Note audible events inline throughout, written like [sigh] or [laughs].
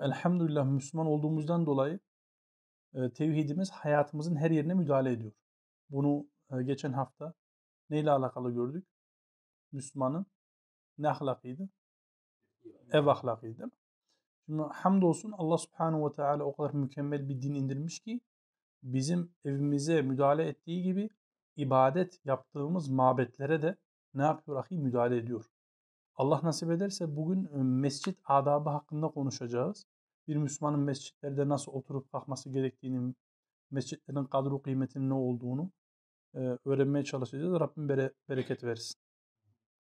Elhamdülillah Müslüman olduğumuzdan dolayı e, tevhidimiz hayatımızın her yerine müdahale ediyor. Bunu e, geçen hafta neyle alakalı gördük? Müslümanın ne ahlakıydı? Ev ahlakıydı? Şimdi hamdolsun Allah subhanahu ve teala o kadar mükemmel bir din indirmiş ki bizim evimize müdahale ettiği gibi ibadet yaptığımız mabetlere de ne yapıyor ahi? Müdahale ediyor. Allah nasip ederse bugün mescit adabı hakkında konuşacağız. Bir Müslümanın mescitlerde nasıl oturup kalkması gerektiğini, mescitlerin kadro kıymetinin ne olduğunu öğrenmeye çalışacağız. Rabbim bere, bereket versin.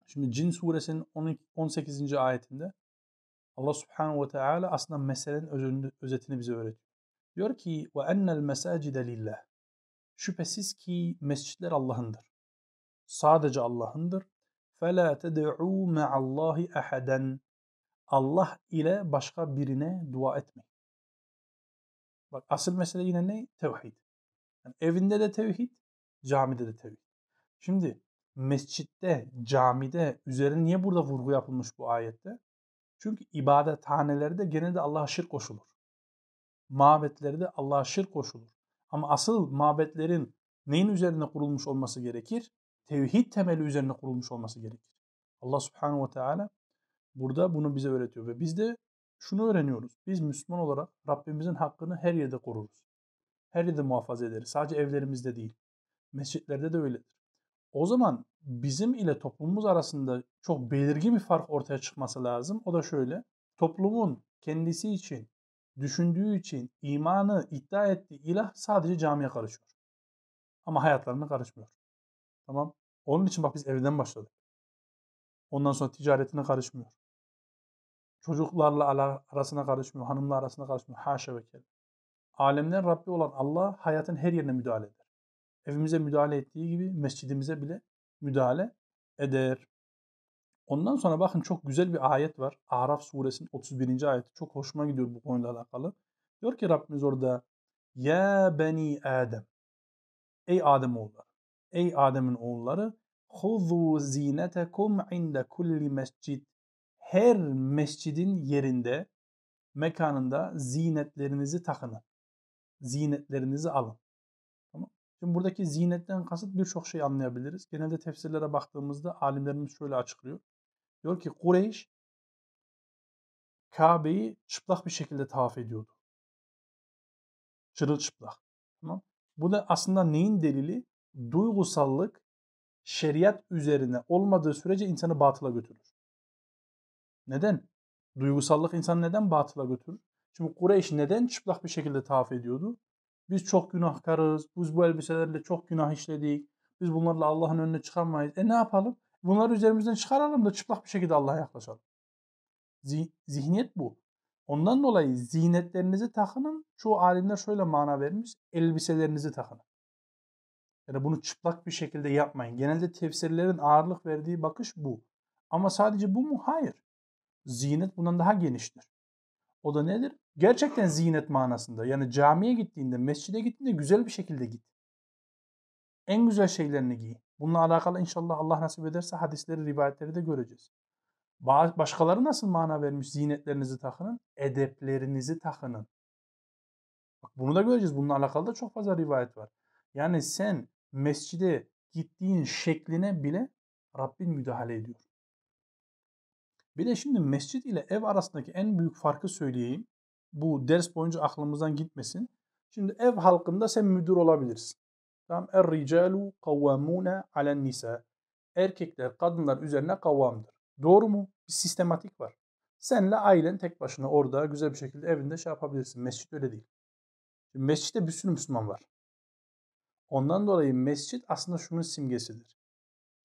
Şimdi Cin suresinin 12, 18. ayetinde Allah subhanahu ve teala aslında meselenin özünü, özetini bize öğretiyor. Diyor ki ve ennel mesacide lillah. Şüphesiz ki mescitler Allah'ındır. Sadece Allah'ındır. فَلَا تَدْعُوا مَعَ اللّٰهِ اَحَدًا Allah ile başka birine dua etmeyin. Bak asıl mesele yine ne? Tevhid. Yani evinde de tevhid, camide de tevhid. Şimdi mescitte, camide üzerine niye burada vurgu yapılmış bu ayette? Çünkü ibadethanelerde genelde Allah'a şirk koşulur. Mabetlerde Allah'a şirk koşulur. Ama asıl mabetlerin neyin üzerine kurulmuş olması gerekir? Tevhid temeli üzerine kurulmuş olması gerekir. Allah subhanahu ve teala burada bunu bize öğretiyor ve biz de şunu öğreniyoruz. Biz Müslüman olarak Rabbimizin hakkını her yerde koruruz. Her yerde muhafaza ederiz. Sadece evlerimizde değil. Mescitlerde de öyledir. O zaman bizim ile toplumumuz arasında çok belirgin bir fark ortaya çıkması lazım. O da şöyle. Toplumun kendisi için, düşündüğü için imanı iddia ettiği ilah sadece camiye karışıyor. Ama hayatlarına karışmıyor. Tamam. Onun için bak biz evden başladık. Ondan sonra ticaretine karışmıyor. Çocuklarla arasına karışmıyor, hanımla arasına karışmıyor. Haşa ve kelle. Alemler Rabbi olan Allah hayatın her yerine müdahale eder. Evimize müdahale ettiği gibi mescidimize bile müdahale eder. Ondan sonra bakın çok güzel bir ayet var. Araf suresinin 31. ayeti. Çok hoşuma gidiyor bu konuyla alakalı. Diyor ki Rabbimiz orada Ya beni Adem Ey Adem oğulları Ey Adem'in oğulları Huzu zinetekum inde kulli mescid Her mescidin yerinde mekanında zinetlerinizi takının. Zinetlerinizi alın. Tamam. Şimdi buradaki zinetten kasıt birçok şey anlayabiliriz. Genelde tefsirlere baktığımızda alimlerimiz şöyle açıklıyor. Diyor ki Kureyş Kabe'yi çıplak bir şekilde tavaf ediyordu. Çırılçıplak. Tamam. Bu da aslında neyin delili? Duygusallık şeriat üzerine olmadığı sürece insanı batıla götürür. Neden? Duygusallık insanı neden batıla götürür? Çünkü Kureyş neden çıplak bir şekilde tavaf ediyordu? Biz çok günahkarız, biz bu elbiselerle çok günah işledik, biz bunlarla Allah'ın önüne çıkamayız. E ne yapalım? Bunları üzerimizden çıkaralım da çıplak bir şekilde Allah'a yaklaşalım. Zihniyet bu. Ondan dolayı zinetlerinizi takının. Çoğu alimler şöyle mana vermiş. Elbiselerinizi takının. Yani bunu çıplak bir şekilde yapmayın. Genelde tefsirlerin ağırlık verdiği bakış bu. Ama sadece bu mu? Hayır. Zinet bundan daha geniştir. O da nedir? Gerçekten zinet manasında. Yani camiye gittiğinde, mescide gittiğinde güzel bir şekilde git. En güzel şeylerini giy. Bununla alakalı inşallah Allah nasip ederse hadisleri, rivayetleri de göreceğiz. Başkaları nasıl mana vermiş zinetlerinizi takının? Edeplerinizi takının. Bak bunu da göreceğiz. Bununla alakalı da çok fazla rivayet var. Yani sen mescide gittiğin şekline bile Rabbin müdahale ediyor. Bir de şimdi mescit ile ev arasındaki en büyük farkı söyleyeyim. Bu ders boyunca aklımızdan gitmesin. Şimdi ev halkında sen müdür olabilirsin. Tamam. Er ricalu kavvamuna alen nisa. Erkekler kadınlar üzerine kavvamdır. Doğru mu? Bir sistematik var. Senle ailen tek başına orada güzel bir şekilde evinde şey yapabilirsin. Mescit öyle değil. Mescitte bir sürü Müslüman var. Ondan dolayı mescit aslında şunun simgesidir.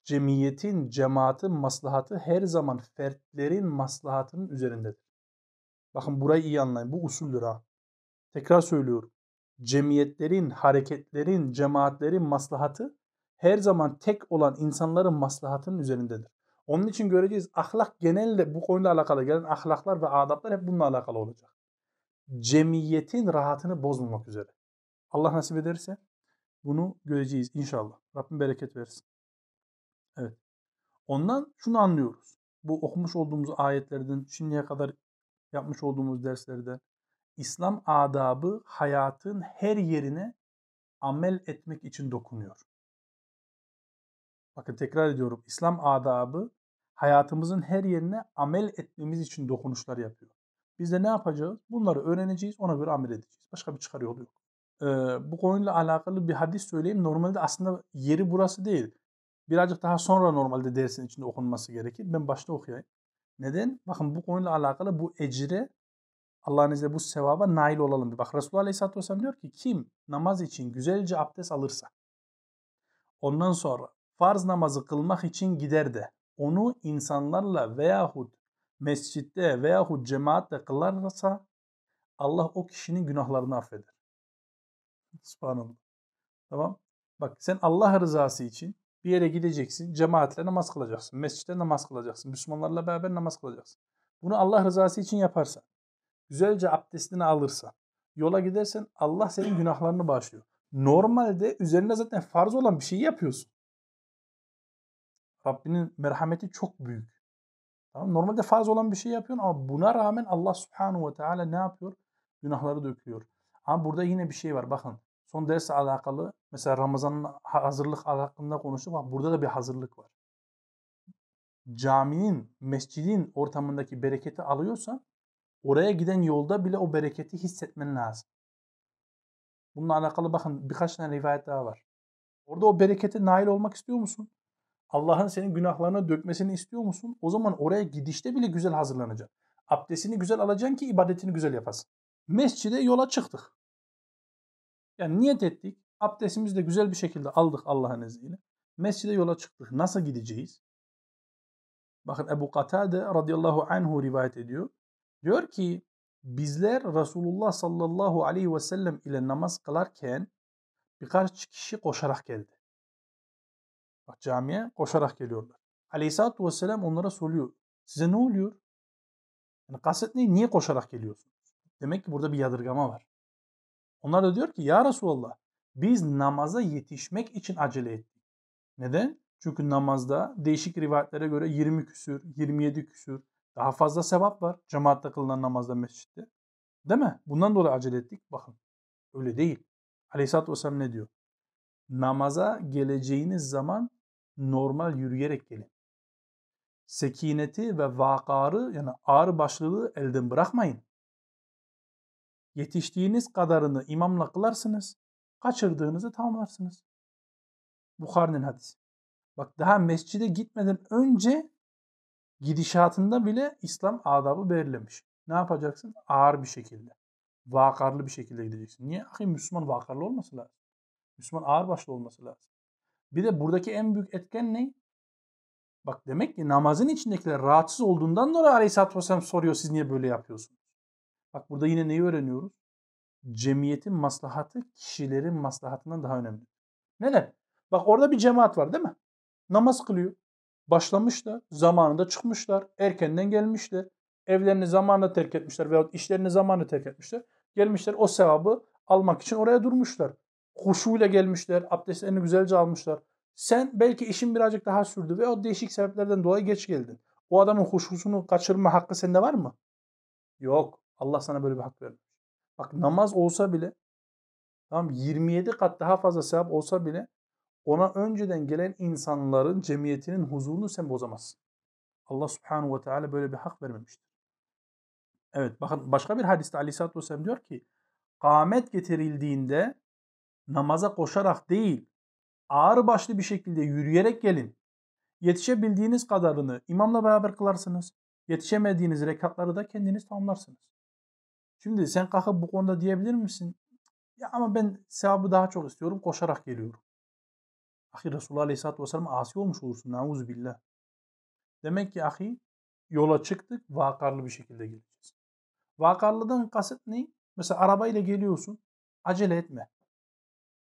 Cemiyetin, cemaatin maslahatı her zaman fertlerin maslahatının üzerindedir. Bakın burayı iyi anlayın. Bu usuldür ha. Tekrar söylüyorum. Cemiyetlerin, hareketlerin, cemaatlerin maslahatı her zaman tek olan insanların maslahatının üzerindedir. Onun için göreceğiz ahlak genelde bu konuyla alakalı gelen ahlaklar ve adaplar hep bununla alakalı olacak. Cemiyetin rahatını bozmamak üzere. Allah nasip ederse bunu göreceğiz inşallah. Rabbim bereket versin. Evet. Ondan şunu anlıyoruz. Bu okumuş olduğumuz ayetlerden şimdiye kadar yapmış olduğumuz derslerde İslam adabı hayatın her yerine amel etmek için dokunuyor. Bakın tekrar ediyorum. İslam adabı hayatımızın her yerine amel etmemiz için dokunuşlar yapıyor. Biz de ne yapacağız? Bunları öğreneceğiz, ona göre amel edeceğiz. Başka bir çıkar yolu yok. Ee, bu konuyla alakalı bir hadis söyleyeyim. Normalde aslında yeri burası değil. Birazcık daha sonra normalde dersin içinde okunması gerekir. Ben başta okuyayım. Neden? Bakın bu konuyla alakalı bu ecre Allah'ın izniyle bu sevaba nail olalım. Bak Resulullah Aleyhisselatü Vesselam diyor ki kim namaz için güzelce abdest alırsa ondan sonra farz namazı kılmak için gider de onu insanlarla veyahut mescitte veyahut cemaatle kılarsa Allah o kişinin günahlarını affeder. Subhanallah. Tamam. Bak sen Allah rızası için bir yere gideceksin, cemaatle namaz kılacaksın, mescitte namaz kılacaksın, Müslümanlarla beraber namaz kılacaksın. Bunu Allah rızası için yaparsan, güzelce abdestini alırsan, yola gidersen Allah senin günahlarını bağışlıyor. Normalde üzerinde zaten farz olan bir şeyi yapıyorsun. Rabbinin merhameti çok büyük. Tamam, normalde farz olan bir şey yapıyorsun ama buna rağmen Allah subhanahu ve teala ne yapıyor? Günahları döküyor. Ama burada yine bir şey var. Bakın son dersle alakalı mesela Ramazan'ın hazırlık hakkında konuştuk. Bak burada da bir hazırlık var. Caminin, mescidin ortamındaki bereketi alıyorsan oraya giden yolda bile o bereketi hissetmen lazım. Bununla alakalı bakın birkaç tane rivayet daha var. Orada o berekete nail olmak istiyor musun? Allah'ın senin günahlarına dökmesini istiyor musun? O zaman oraya gidişte bile güzel hazırlanacaksın. Abdestini güzel alacaksın ki ibadetini güzel yapasın. Mescide yola çıktık. Yani niyet ettik. Abdestimizi de güzel bir şekilde aldık Allah'ın izniyle. Mescide yola çıktık. Nasıl gideceğiz? Bakın Ebu Katade radıyallahu anhu rivayet ediyor. Diyor ki bizler Resulullah sallallahu aleyhi ve sellem ile namaz kılarken birkaç kişi koşarak geldi. Bak camiye koşarak geliyorlar. Aleyhisselatü Vesselam onlara soruyor. Size ne oluyor? Yani kasıt ne? Niye koşarak geliyorsunuz? Demek ki burada bir yadırgama var. Onlar da diyor ki ya Resulallah biz namaza yetişmek için acele ettik. Neden? Çünkü namazda değişik rivayetlere göre 20 küsür, 27 küsür daha fazla sevap var cemaatle kılınan namazda mescitte. Değil mi? Bundan dolayı acele ettik. Bakın öyle değil. Aleyhisselatü Vesselam ne diyor? Namaza geleceğiniz zaman normal yürüyerek gelin. Sekineti ve vakarı yani ağır başlılığı elden bırakmayın. Yetiştiğiniz kadarını imamla kılarsınız. Kaçırdığınızı tamamlarsınız. Bukhari'nin hadisi. Bak daha mescide gitmeden önce gidişatında bile İslam adabı belirlemiş. Ne yapacaksın? Ağır bir şekilde. Vakarlı bir şekilde gideceksin. Niye? Ahi Müslüman vakarlı olması lazım. Müslüman ağır başlı olması lazım. Bir de buradaki en büyük etken ne? Bak demek ki namazın içindekiler rahatsız olduğundan dolayı Aleyhisselatü Vesselam soruyor siz niye böyle yapıyorsunuz? Bak burada yine neyi öğreniyoruz? Cemiyetin maslahatı kişilerin maslahatından daha önemli. Neden? Bak orada bir cemaat var değil mi? Namaz kılıyor. Başlamışlar, zamanında çıkmışlar, erkenden gelmişler. Evlerini zamanında terk etmişler veya işlerini zamanında terk etmişler. Gelmişler o sevabı almak için oraya durmuşlar. Huşuyla gelmişler, abdestlerini güzelce almışlar. Sen belki işin birazcık daha sürdü ve o değişik sebeplerden dolayı geç geldin. O adamın huşusunu kaçırma hakkı sende var mı? Yok. Allah sana böyle bir hak vermiş. Bak namaz olsa bile tamam 27 kat daha fazla sevap olsa bile ona önceden gelen insanların cemiyetinin huzurunu sen bozamazsın. Allah subhanahu ve teala böyle bir hak vermemiştir. Evet bakın başka bir hadiste Aleyhisselatü Vesselam diyor ki kâmet getirildiğinde namaza koşarak değil ağır başlı bir şekilde yürüyerek gelin. Yetişebildiğiniz kadarını imamla beraber kılarsınız. Yetişemediğiniz rekatları da kendiniz tamamlarsınız. Şimdi sen kalkıp bu konuda diyebilir misin? Ya ama ben sevabı daha çok istiyorum koşarak geliyorum. Ahi Resulullah Aleyhisselatü Vesselam asi olmuş olursun. Nauzu. Demek ki ahi yola çıktık vakarlı bir şekilde geleceğiz. Vakarlıdan kasıt ne? Mesela arabayla geliyorsun. Acele etme.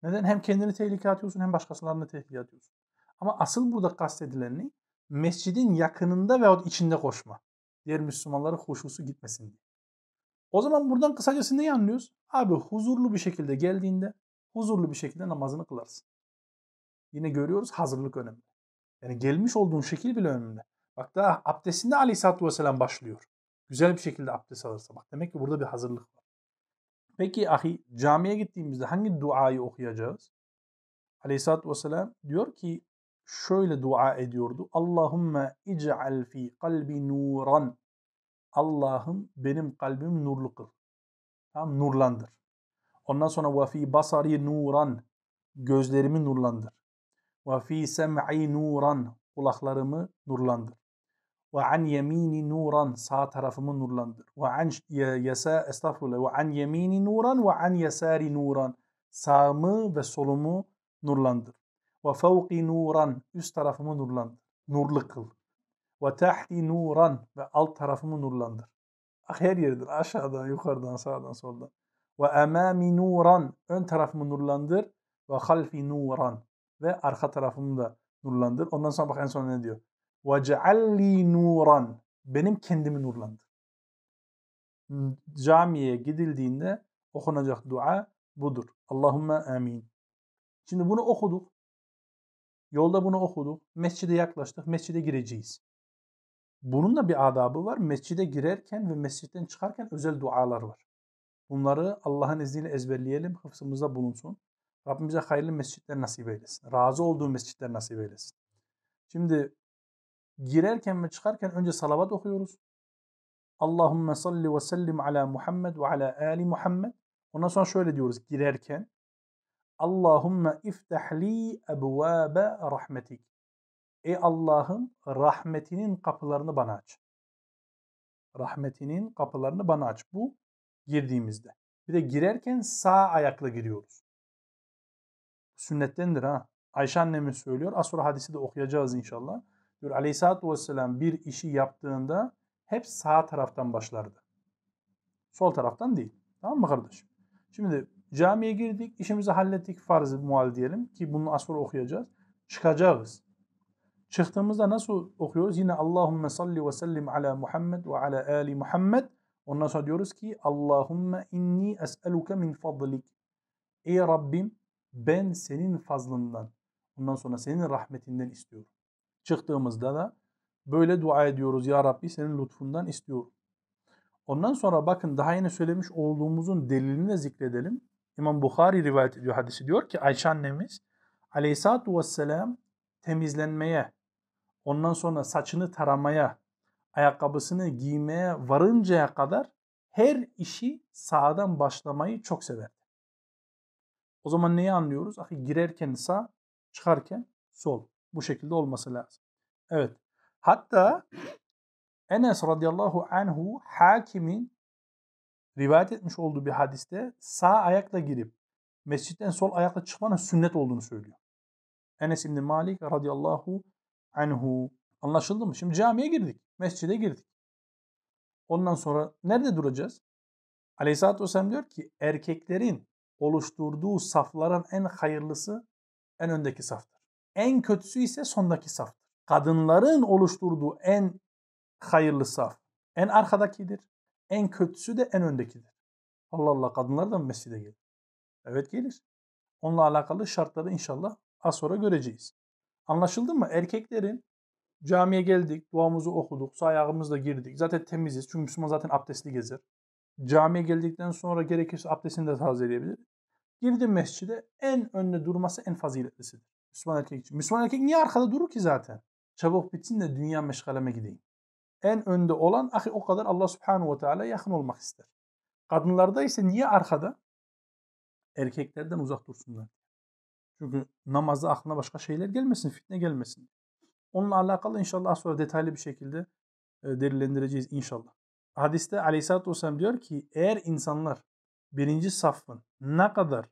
Neden? Hem kendini tehlikeye atıyorsun hem başkasılarını tehlikeye atıyorsun. Ama asıl burada kastedilen ne? Mescidin yakınında veyahut içinde koşma. Diğer Müslümanların huşusu gitmesin diye. O zaman buradan kısacası neyi anlıyoruz? Abi huzurlu bir şekilde geldiğinde huzurlu bir şekilde namazını kılarsın. Yine görüyoruz hazırlık önemli. Yani gelmiş olduğun şekil bile önemli. Bak daha abdestinde aleyhissalatü vesselam başlıyor. Güzel bir şekilde abdest alırsa. Bak demek ki burada bir hazırlık var. Peki ahi camiye gittiğimizde hangi duayı okuyacağız? Aleyhissalatü vesselam diyor ki şöyle dua ediyordu. Allahümme ic'al fi kalbi nuran. Allah'ım benim kalbim nurlu kıl. Tamam, nurlandır. Ondan sonra ve fi basari nuran. Gözlerimi nurlandır. Ve fi sem'i nuran. Kulaklarımı nurlandır. Ve an yemini nuran. Sağ tarafımı nurlandır. Ve an yasa estağfurullah. Ve an yemini nuran ve an yasari nuran. Sağımı ve solumu nurlandır. Ve fevki nuran. Üst tarafımı nurlandır. Nurlu kıl. Ve tahti nuran. Ve alt tarafımı nurlandır. Her yerdir. Aşağıdan, yukarıdan, sağdan, soldan. Ve emami nuran. Ön tarafımı nurlandır. Ve halfi nuran. Ve arka tarafımı da nurlandır. Ondan sonra bak en son ne diyor? Ve cealli nuran. Benim kendimi nurlandır. Camiye gidildiğinde okunacak dua budur. Allahümme amin. Şimdi bunu okuduk. Yolda bunu okuduk. Mescide yaklaştık. Mescide gireceğiz. Bunun da bir adabı var. Mescide girerken ve mescitten çıkarken özel dualar var. Bunları Allah'ın izniyle ezberleyelim. Hıfzımızda bulunsun. Rabbimize hayırlı mescitler nasip eylesin. Razı olduğu mescitler nasip eylesin. Şimdi girerken ve çıkarken önce salavat okuyoruz. Allahümme salli ve sellim ala Muhammed ve ala ali Muhammed. Ondan sonra şöyle diyoruz girerken. Allahümme iftahli ebvâbe rahmetik. Ey Allah'ım rahmetinin kapılarını bana aç. Rahmetinin kapılarını bana aç. Bu girdiğimizde. Bir de girerken sağ ayakla giriyoruz. Sünnettendir ha. Ayşe annemiz söylüyor. Az sonra hadisi de okuyacağız inşallah. Diyor aleyhissalatü vesselam bir işi yaptığında hep sağ taraftan başlardı. Sol taraftan değil. Tamam mı kardeşim? Şimdi camiye girdik, işimizi hallettik farz-ı mual diyelim ki bunu az sonra okuyacağız. Çıkacağız. Çıktığımızda nasıl okuyoruz? Yine Allahümme salli ve sellim ala Muhammed ve ala ali Muhammed. Ondan sonra diyoruz ki Allahümme inni es'eluke min fadlik. Ey Rabbim ben senin fazlından, ondan sonra senin rahmetinden istiyorum. Çıktığımızda da böyle dua ediyoruz. Ya Rabbi senin lütfundan istiyorum. Ondan sonra bakın daha yine söylemiş olduğumuzun delilini de zikredelim. İmam Bukhari rivayet ediyor hadisi diyor ki Ayşe annemiz aleyhissalatü vesselam temizlenmeye, ondan sonra saçını taramaya, ayakkabısını giymeye varıncaya kadar her işi sağdan başlamayı çok severdi. O zaman neyi anlıyoruz? Ahi girerken sağ, çıkarken sol. Bu şekilde olması lazım. Evet. Hatta Enes radıyallahu anhu hakimin rivayet etmiş olduğu bir hadiste sağ ayakla girip mescitten sol ayakla çıkmanın sünnet olduğunu söylüyor. Enes İbni Malik radıyallahu anhu. Anlaşıldı mı? Şimdi camiye girdik. Mescide girdik. Ondan sonra nerede duracağız? Aleyhisselatü Vesselam diyor ki erkeklerin oluşturduğu safların en hayırlısı en öndeki saftır. En kötüsü ise sondaki saftır. Kadınların oluşturduğu en hayırlı saf en arkadakidir. En kötüsü de en öndekidir. Allah Allah kadınlar da mı mescide gelir? Evet gelir. Onunla alakalı şartları inşallah az sonra göreceğiz. Anlaşıldı mı? Erkeklerin camiye geldik, duamızı okuduk, sağ ayağımızla girdik. Zaten temiziz çünkü Müslüman zaten abdestli gezer. Camiye geldikten sonra gerekirse abdestini de tazeleyebilir. Girdi mescide en önde durması en faziletlisidir. Müslüman erkek için. Müslüman erkek niye arkada durur ki zaten? Çabuk bitsin de dünya meşgaleme gideyim. En önde olan ahi o kadar Allah subhanahu ve teala yakın olmak ister. Kadınlarda ise niye arkada? Erkeklerden uzak dursunlar. Çünkü namazda aklına başka şeyler gelmesin, fitne gelmesin. Onunla alakalı inşallah sonra detaylı bir şekilde e, delillendireceğiz inşallah. Hadiste aleyhissalatü vesselam diyor ki eğer insanlar birinci safın ne kadar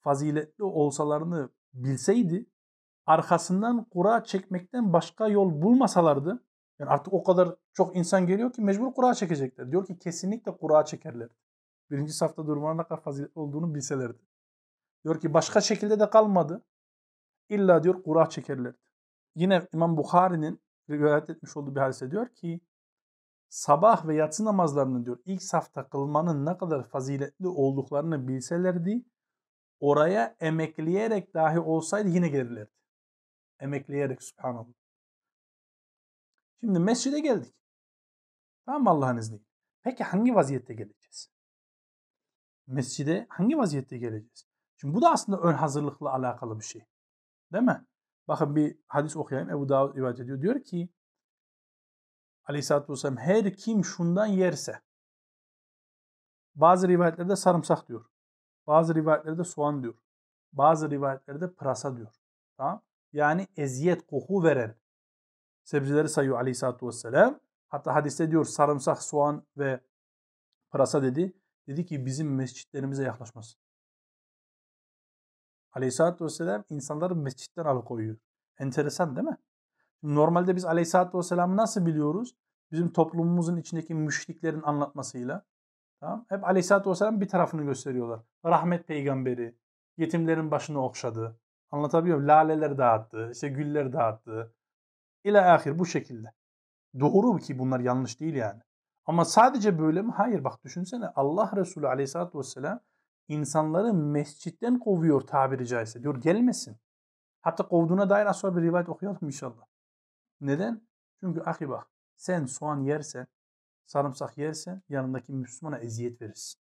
faziletli olsalarını bilseydi arkasından kura çekmekten başka yol bulmasalardı Yani artık o kadar çok insan geliyor ki mecbur kura çekecekler. Diyor ki kesinlikle kura çekerler. Birinci safta durmanın ne kadar faziletli olduğunu bilselerdi. Diyor ki başka şekilde de kalmadı. İlla diyor kura çekerler. Yine İmam Bukhari'nin rivayet etmiş olduğu bir hadise diyor ki sabah ve yatsı namazlarını diyor ilk safta kılmanın ne kadar faziletli olduklarını bilselerdi oraya emekleyerek dahi olsaydı yine gelirlerdi. Emekleyerek subhanallah. Şimdi mescide geldik. Tamam Allah'ın izniyle. Peki hangi vaziyette geleceğiz? Mescide hangi vaziyette geleceğiz? Şimdi bu da aslında ön hazırlıkla alakalı bir şey. Değil mi? Bakın bir hadis okuyayım. Ebu Davud rivayet ediyor. Diyor ki Aleyhisselatü Vesselam her kim şundan yerse bazı rivayetlerde sarımsak diyor. Bazı rivayetlerde soğan diyor. Bazı rivayetlerde pırasa diyor. Tamam? Yani eziyet koku veren sebzeleri sayıyor Aleyhisselatü Vesselam. Hatta hadiste diyor sarımsak, soğan ve pırasa dedi. Dedi ki bizim mescitlerimize yaklaşmasın. Aleyhisselatü Vesselam insanları mescitten alıkoyuyor. Enteresan değil mi? Normalde biz Aleyhisselatü Vesselam'ı nasıl biliyoruz? Bizim toplumumuzun içindeki müşriklerin anlatmasıyla. Tamam? Hep Aleyhisselatü Vesselam bir tarafını gösteriyorlar. Rahmet peygamberi, yetimlerin başını okşadı. Anlatabiliyor muyum? Laleler dağıttı, işte güller dağıttı. İla ahir bu şekilde. Doğru ki bunlar yanlış değil yani. Ama sadece böyle mi? Hayır bak düşünsene Allah Resulü Aleyhisselatü Vesselam insanları mescitten kovuyor tabiri caizse. Diyor gelmesin. Hatta kovduğuna dair az sonra bir rivayet okuyalım inşallah. Neden? Çünkü ahi bak sen soğan yersen, sarımsak yersen yanındaki Müslümana eziyet verirsin.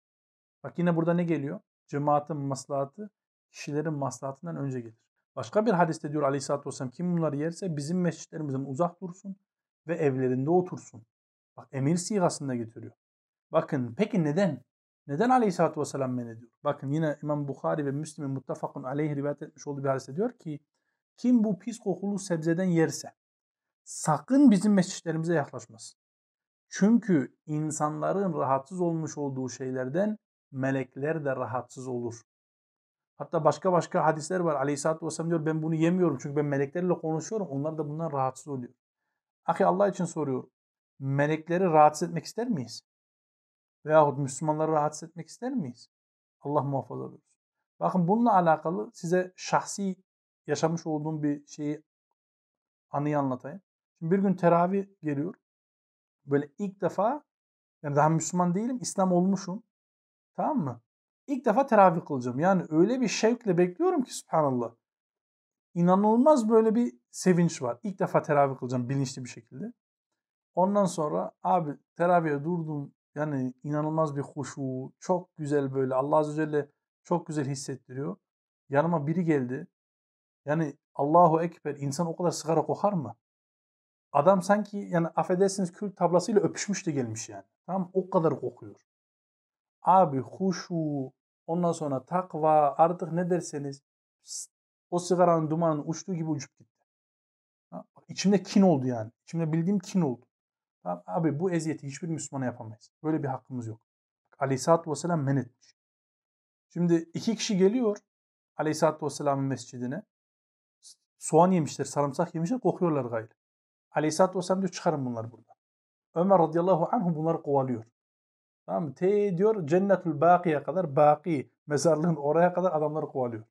Bak yine burada ne geliyor? Cemaatin maslahatı kişilerin maslahatından önce gelir. Başka bir hadiste diyor Aleyhisselatü Vesselam kim bunları yerse bizim mescitlerimizden uzak dursun ve evlerinde otursun. Bak emir sigasında getiriyor. Bakın peki neden? Neden Aleyhisselatü Vesselam men ediyor? Bakın yine İmam Bukhari ve Müslim'in muttafakun aleyhi rivayet etmiş olduğu bir hadise diyor ki kim bu pis kokulu sebzeden yerse sakın bizim mescitlerimize yaklaşmasın. Çünkü insanların rahatsız olmuş olduğu şeylerden melekler de rahatsız olur. Hatta başka başka hadisler var. Aleyhisselatü Vesselam diyor ben bunu yemiyorum çünkü ben meleklerle konuşuyorum. Onlar da bundan rahatsız oluyor. Ahi Allah için soruyorum. Melekleri rahatsız etmek ister miyiz? Veyahut Müslümanları rahatsız etmek ister miyiz? Allah muhafaza buyursun. Bakın bununla alakalı size şahsi yaşamış olduğum bir şeyi anıyı anlatayım. Şimdi bir gün teravih geliyor. Böyle ilk defa yani daha Müslüman değilim. İslam olmuşum. Tamam mı? İlk defa teravih kılacağım. Yani öyle bir şevkle bekliyorum ki subhanallah. İnanılmaz böyle bir sevinç var. İlk defa teravih kılacağım bilinçli bir şekilde. Ondan sonra abi teravihe durdum. Yani inanılmaz bir huşu. Çok güzel böyle. Allah Azze ve Celle çok güzel hissettiriyor. Yanıma biri geldi. Yani Allahu Ekber. insan o kadar sigara kokar mı? Adam sanki yani affedersiniz kül tablasıyla öpüşmüş de gelmiş yani. Tamam O kadar kokuyor. Abi huşu, ondan sonra takva artık ne derseniz o sigaranın dumanının uçtuğu gibi uçup gitti. İçimde kin oldu yani. İçimde bildiğim kin oldu. Abi bu eziyeti hiçbir Müslümana yapamayız. Böyle bir hakkımız yok. Aleyhisselatü Vesselam men etmiş. Şimdi iki kişi geliyor Aleyhisselatü Vesselam'ın mescidine. Soğan yemişler, sarımsak yemişler, kokuyorlar gayrı. Aleyhisselatü Vesselam diyor çıkarın bunlar burada. Ömer radıyallahu anh bunları kovalıyor. Tamam mı? Te diyor cennetül bakiye kadar baki mezarlığın oraya kadar adamları kovalıyor.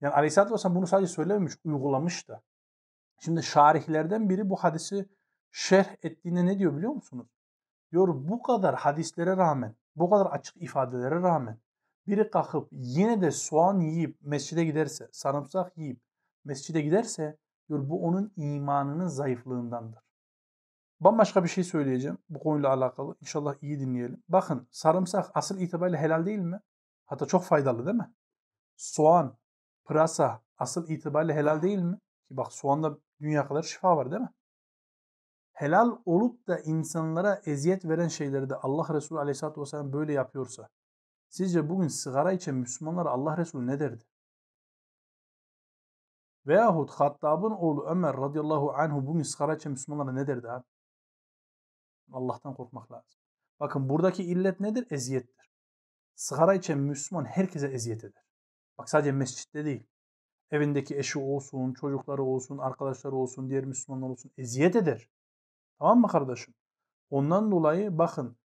Yani Aleyhisselatü Vesselam bunu sadece söylememiş, uygulamış da. Şimdi şarihlerden biri bu hadisi şerh ettiğinde ne diyor biliyor musunuz? Diyor bu kadar hadislere rağmen, bu kadar açık ifadelere rağmen biri kalkıp yine de soğan yiyip mescide giderse, sarımsak yiyip mescide giderse diyor bu onun imanının zayıflığındandır. Bambaşka bir şey söyleyeceğim bu konuyla alakalı. İnşallah iyi dinleyelim. Bakın sarımsak asıl itibariyle helal değil mi? Hatta çok faydalı değil mi? Soğan, pırasa asıl itibariyle helal değil mi? Bak soğanda dünya kadar şifa var değil mi? Helal olup da insanlara eziyet veren şeyleri de Allah Resulü Aleyhisselatü Vesselam böyle yapıyorsa sizce bugün sigara içen Müslümanlara Allah Resulü ne derdi? Veyahut Hattab'ın oğlu Ömer radıyallahu anhu bugün sigara içen Müslümanlara ne derdi abi? Allah'tan korkmak lazım. Bakın buradaki illet nedir? Eziyettir. Sigara içen Müslüman herkese eziyet eder. Bak sadece mescitte değil. Evindeki eşi olsun, çocukları olsun, arkadaşları olsun, diğer Müslümanlar olsun eziyet eder. Tamam mı kardeşim? Ondan dolayı bakın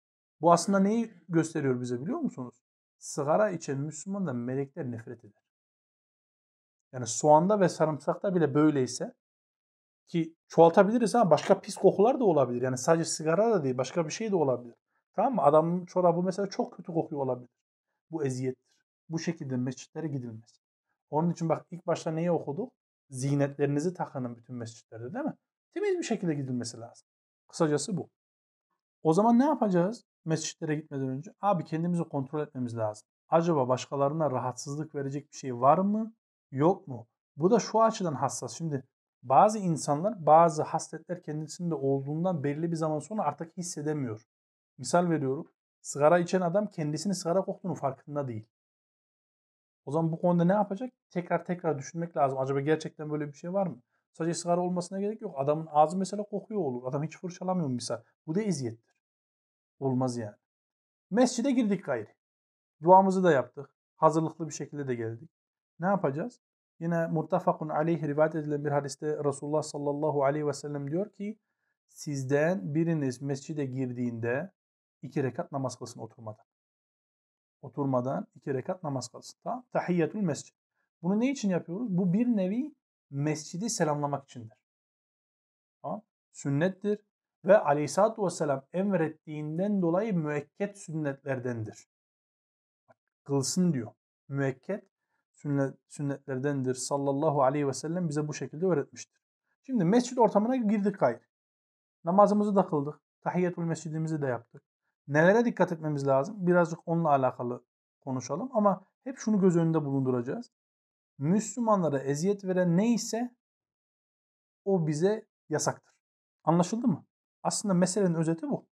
bu aslında neyi gösteriyor bize biliyor musunuz? Sigara içen Müslümandan melekler nefret eder. Yani soğanda ve sarımsakta bile böyleyse ki çoğaltabiliriz ama başka pis kokular da olabilir. Yani sadece sigara da değil başka bir şey de olabilir. Tamam mı? Adamın çorabı mesela çok kötü kokuyor olabilir. Bu eziyettir. Bu şekilde mescitlere gidilmez. Onun için bak ilk başta neyi okuduk? Zinetlerinizi takının bütün mescitlerde değil mi? Temiz bir şekilde gidilmesi lazım. Kısacası bu. O zaman ne yapacağız mescitlere gitmeden önce? Abi kendimizi kontrol etmemiz lazım. Acaba başkalarına rahatsızlık verecek bir şey var mı? Yok mu? Bu da şu açıdan hassas. Şimdi bazı insanlar bazı hasletler kendisinde olduğundan belli bir zaman sonra artık hissedemiyor. Misal veriyorum. Sigara içen adam kendisini sigara koktuğunu farkında değil. O zaman bu konuda ne yapacak? Tekrar tekrar düşünmek lazım. Acaba gerçekten böyle bir şey var mı? Sadece sigara olmasına gerek yok. Adamın ağzı mesela kokuyor olur. Adam hiç fırçalamıyor misal. Bu da eziyettir. Olmaz yani. Mescide girdik gayri. Duamızı da yaptık. Hazırlıklı bir şekilde de geldik. Ne yapacağız? Yine muttafakun aleyhi rivayet edilen bir hadiste Resulullah sallallahu aleyhi ve sellem diyor ki sizden biriniz mescide girdiğinde iki rekat namaz kılsın oturmadan. Oturmadan iki rekat namaz kılsın. Tamam? Tahiyyetul mescid. Bunu ne için yapıyoruz? Bu bir nevi mescidi selamlamak içindir. Tamam? Sünnettir ve aleyhissalatü vesselam emrettiğinden dolayı müekket sünnetlerdendir. Kılsın diyor. Müekket sünnet, sünnetlerdendir. Sallallahu aleyhi ve sellem bize bu şekilde öğretmiştir. Şimdi mescid ortamına girdik gayrı. Namazımızı da kıldık. Tahiyyetul mescidimizi de yaptık. Nelere dikkat etmemiz lazım? Birazcık onunla alakalı konuşalım ama hep şunu göz önünde bulunduracağız. Müslümanlara eziyet veren neyse o bize yasaktır. Anlaşıldı mı? Aslında meselenin özeti bu.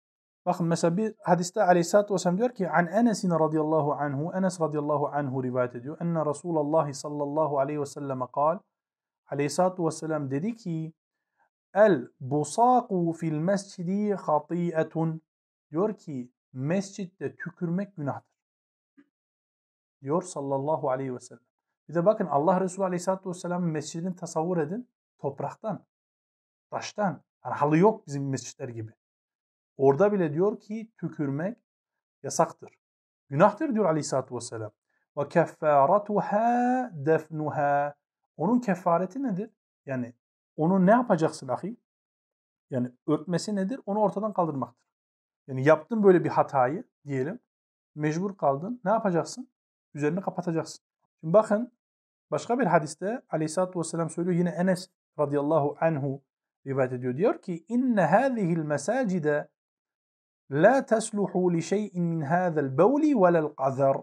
Bakın mesela bir hadiste aleyhissalatü vesselam diyor ki an Enes'in radıyallahu anhu Enes radıyallahu anhu rivayet ediyor. Enne Resulallah sallallahu aleyhi ve selleme kal aleyhissalatü vesselam dedi ki el busaku fil mescidi hatiyetun diyor ki mescitte tükürmek günahtır. Diyor sallallahu aleyhi ve sellem. Bir de bakın Allah Resulü aleyhissalatü vesselam mescidini tasavvur edin topraktan, taştan. Yani halı yok bizim mescitler gibi. Orada bile diyor ki tükürmek yasaktır. Günahtır diyor aleyhissalatü vesselam. Ve keffaratuha defnuha. Onun kefareti nedir? Yani onu ne yapacaksın ahi? Yani örtmesi nedir? Onu ortadan kaldırmaktır. Yani yaptın böyle bir hatayı diyelim. Mecbur kaldın. Ne yapacaksın? Üzerini kapatacaksın. Şimdi bakın başka bir hadiste aleyhissalatü vesselam söylüyor. Yine Enes radıyallahu anhu rivayet ediyor. Diyor ki inne hâzihil mesacide la tesluhu li şey'in min hâzel bevli velel qazar.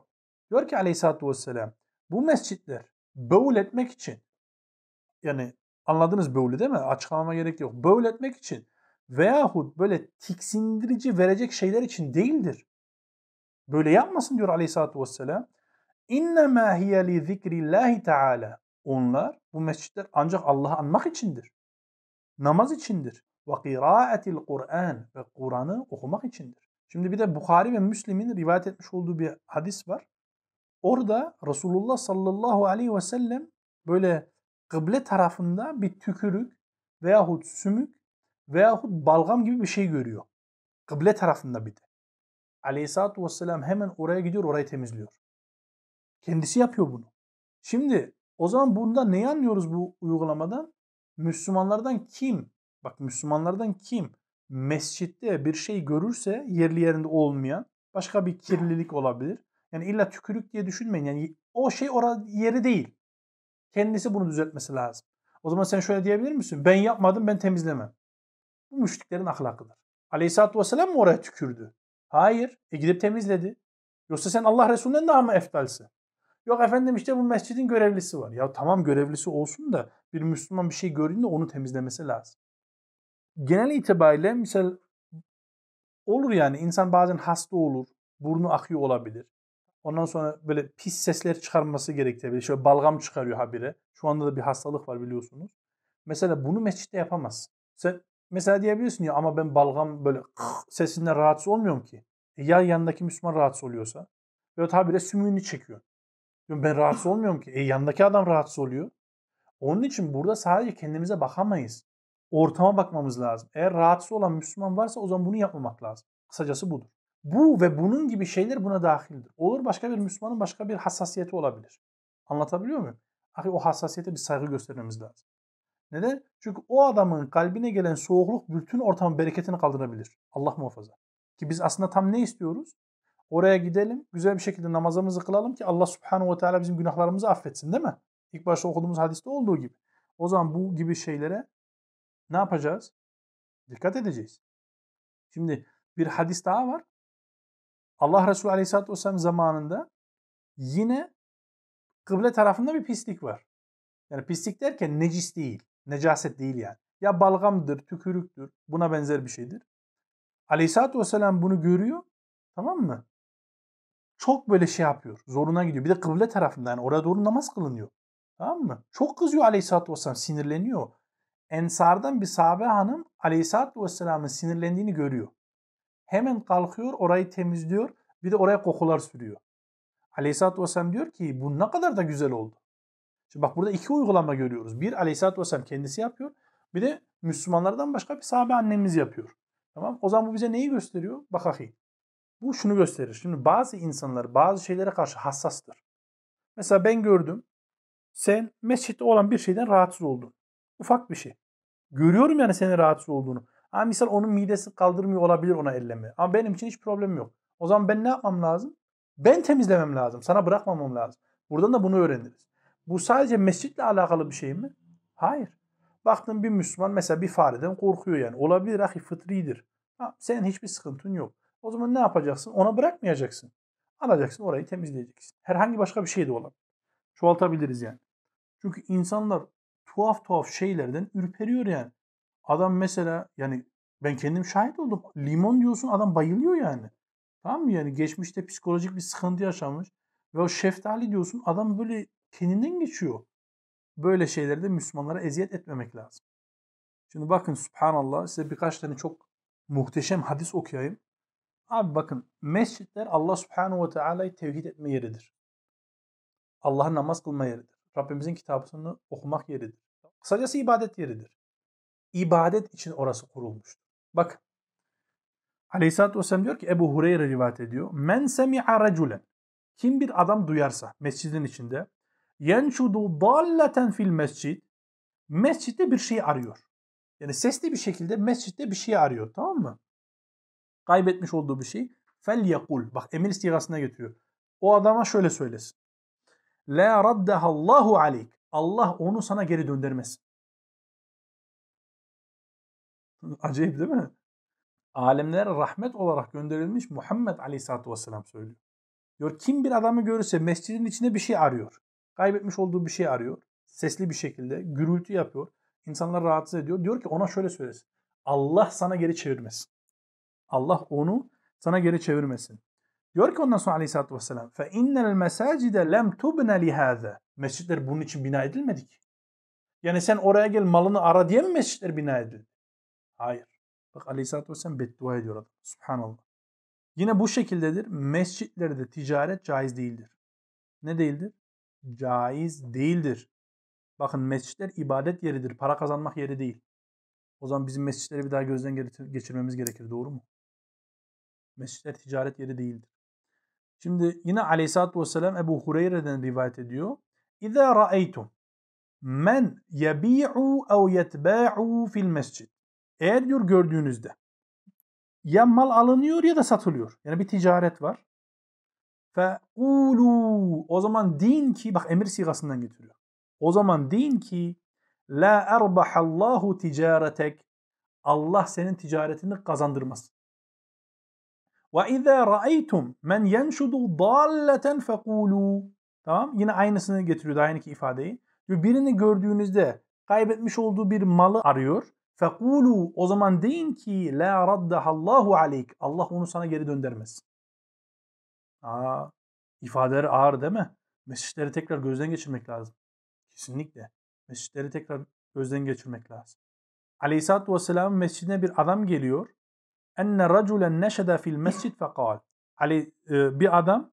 Diyor ki aleyhissalatü vesselam bu mescitler bevl etmek için yani anladınız bevli değil mi? Açıklamama gerek yok. Bevl etmek için veyahut böyle tiksindirici verecek şeyler için değildir. Böyle yapmasın diyor aleyhissalatü vesselam. İnnemâ hiye li zikrillahi teâlâ. Onlar, bu mescitler ancak Allah'ı anmak içindir. Namaz içindir. Ve kıraatil Kur'an ve Kur'an'ı okumak içindir. Şimdi bir de Bukhari ve Müslim'in rivayet etmiş olduğu bir hadis var. Orada Resulullah sallallahu aleyhi ve sellem böyle kıble tarafında bir tükürük veyahut sümük veyahut balgam gibi bir şey görüyor. Kıble tarafında bir de. Aleyhisselatü vesselam hemen oraya gidiyor, orayı temizliyor. Kendisi yapıyor bunu. Şimdi o zaman bunda neyi anlıyoruz bu uygulamadan? Müslümanlardan kim, bak Müslümanlardan kim mescitte bir şey görürse yerli yerinde olmayan başka bir kirlilik olabilir. Yani illa tükürük diye düşünmeyin. Yani o şey orada yeri değil. Kendisi bunu düzeltmesi lazım. O zaman sen şöyle diyebilir misin? Ben yapmadım ben temizlemem. Bu müşriklerin ahlakıdır. Aleyhisselatü Vesselam mı oraya tükürdü? Hayır. E gidip temizledi. Yoksa sen Allah Resulü'nden daha mı eftalsin? Yok efendim işte bu mescidin görevlisi var. Ya tamam görevlisi olsun da bir Müslüman bir şey gördüğünde onu temizlemesi lazım. Genel itibariyle misal olur yani insan bazen hasta olur, burnu akıyor olabilir. Ondan sonra böyle pis sesler çıkarması gerekebilir. Şöyle balgam çıkarıyor habire. Şu anda da bir hastalık var biliyorsunuz. Mesela bunu mescitte yapamaz. Sen mesela diyebilirsin ya ama ben balgam böyle sesinden rahatsız olmuyorum ki. E ya yanındaki Müslüman rahatsız oluyorsa? Ve habire sümüğünü çekiyor. Ben rahatsız olmuyorum ki. E yanındaki adam rahatsız oluyor. Onun için burada sadece kendimize bakamayız. ortama bakmamız lazım. Eğer rahatsız olan Müslüman varsa o zaman bunu yapmamak lazım. Kısacası budur. Bu ve bunun gibi şeyler buna dahildir. Olur başka bir Müslümanın başka bir hassasiyeti olabilir. Anlatabiliyor muyum? Ahi o hassasiyete bir saygı göstermemiz lazım. Neden? Çünkü o adamın kalbine gelen soğukluk bütün ortamın bereketini kaldırabilir. Allah muhafaza. Ki biz aslında tam ne istiyoruz? Oraya gidelim, güzel bir şekilde namazımızı kılalım ki Allah subhanahu ve teala bizim günahlarımızı affetsin değil mi? İlk başta okuduğumuz hadiste olduğu gibi. O zaman bu gibi şeylere ne yapacağız? Dikkat edeceğiz. Şimdi bir hadis daha var. Allah Resulü Aleyhisselatü Vesselam zamanında yine kıble tarafında bir pislik var. Yani pislik derken necis değil. Necaset değil yani. Ya balgamdır, tükürüktür. Buna benzer bir şeydir. Aleyhisselatü Vesselam bunu görüyor. Tamam mı? Çok böyle şey yapıyor. Zoruna gidiyor. Bir de kıble tarafında yani oraya doğru namaz kılınıyor. Tamam mı? Çok kızıyor Aleyhisselatü Vesselam. Sinirleniyor. Ensardan bir sahabe hanım Aleyhisselatü Vesselam'ın sinirlendiğini görüyor. Hemen kalkıyor orayı temizliyor. Bir de oraya kokular sürüyor. Aleyhisselatü Vesselam diyor ki bu ne kadar da güzel oldu. Şimdi bak burada iki uygulama görüyoruz. Bir Aleyhisselatü Vesselam kendisi yapıyor. Bir de Müslümanlardan başka bir sahabe annemiz yapıyor. Tamam O zaman bu bize neyi gösteriyor? Bak ahi. Bu şunu gösterir. Şimdi bazı insanlar bazı şeylere karşı hassastır. Mesela ben gördüm. Sen mescitte olan bir şeyden rahatsız oldun. Ufak bir şey. Görüyorum yani senin rahatsız olduğunu. Ama misal onun midesi kaldırmıyor olabilir ona elleme. Ama benim için hiç problem yok. O zaman ben ne yapmam lazım? Ben temizlemem lazım. Sana bırakmamam lazım. Buradan da bunu öğreniriz. Bu sadece mescitle alakalı bir şey mi? Hayır. Baktın bir Müslüman mesela bir fareden korkuyor yani. Olabilir ahi fıtridir. Ha, senin hiçbir sıkıntın yok. O zaman ne yapacaksın? Ona bırakmayacaksın. Alacaksın orayı temizleyeceksin. Herhangi başka bir şey de olabilir. Çoğaltabiliriz yani. Çünkü insanlar tuhaf tuhaf şeylerden ürperiyor yani. Adam mesela yani ben kendim şahit oldum. Limon diyorsun adam bayılıyor yani. Tamam mı yani geçmişte psikolojik bir sıkıntı yaşamış. Ve o şeftali diyorsun adam böyle kendinden geçiyor. Böyle şeylerde Müslümanlara eziyet etmemek lazım. Şimdi bakın subhanallah size birkaç tane çok muhteşem hadis okuyayım. Abi bakın mescitler Allah subhanahu ve teala'yı tevhid etme yeridir. Allah'a namaz kılma yeridir. Rabbimizin kitabını okumak yeridir. Kısacası ibadet yeridir. İbadet için orası kurulmuştur. Bakın. Aleyhisselatü Vesselam diyor ki Ebu Hureyre rivayet ediyor. Men semi'a raculen. Kim bir adam duyarsa mescidin içinde yenşudu dalleten fil mescid mescitte bir şey arıyor. Yani sesli bir şekilde mescitte bir şey arıyor. Tamam mı? Kaybetmiş olduğu bir şey. Fel yakul. Bak emir istigasına getiriyor. O adama şöyle söylesin. La raddahallahu aleyk. Allah onu sana geri döndürmesin. [laughs] Acayip değil mi? Alemlere rahmet olarak gönderilmiş Muhammed Aleyhisselatü Vesselam söylüyor. Diyor kim bir adamı görürse mescidin içinde bir şey arıyor. Kaybetmiş olduğu bir şey arıyor. Sesli bir şekilde gürültü yapıyor. İnsanlar rahatsız ediyor. Diyor ki ona şöyle söylesin. Allah sana geri çevirmesin. Allah onu sana geri çevirmesin. Diyor ki ondan sonra aleyhissalatü vesselam فَاِنَّ الْمَسَاجِدَ لَمْ تُبْنَ لِهَذَا Mescitler bunun için bina edilmedi ki. Yani sen oraya gel malını ara diye mi mescitler bina edildi? Hayır. Bak aleyhissalatü vesselam beddua ediyor adam. Subhanallah. Yine bu şekildedir. Mescitlerde ticaret caiz değildir. Ne değildir? Caiz değildir. Bakın mescitler ibadet yeridir. Para kazanmak yeri değil. O zaman bizim mescitleri bir daha gözden geçirmemiz gerekir. Doğru mu? Mescitler ticaret yeri değildir. Şimdi yine aleyhissalatü vesselam Ebu Hureyre'den rivayet ediyor. İzâ ra'eytum men yebi'u ev yetbâ'u fil mescid. Eğer diyor gördüğünüzde ya mal alınıyor ya da satılıyor. Yani bir ticaret var. Fe'ulu o zaman din ki bak emir sigasından getiriyor. O zaman din ki la erbahallahu ticaretek Allah senin ticaretini kazandırmaz. İzâ ra'aytum men yenşudu dalleten fekulu. Tamam? Yine aynısını getiriyor daha aynı ifadeyi. Birini gördüğünüzde kaybetmiş olduğu bir malı arıyor. Fekulu o zaman deyin ki la raddahallahu aleyk. Allah onu sana geri döndürmez. Aa, ifadeleri ağır değil mi? Mescitleri tekrar gözden geçirmek lazım. Kesinlikle. Mescitleri tekrar gözden geçirmek lazım. Aleyhisselatü Vesselam'ın mescidine bir adam geliyor. Enne raculen neşede fil mescid fekal. Ali, e, bir adam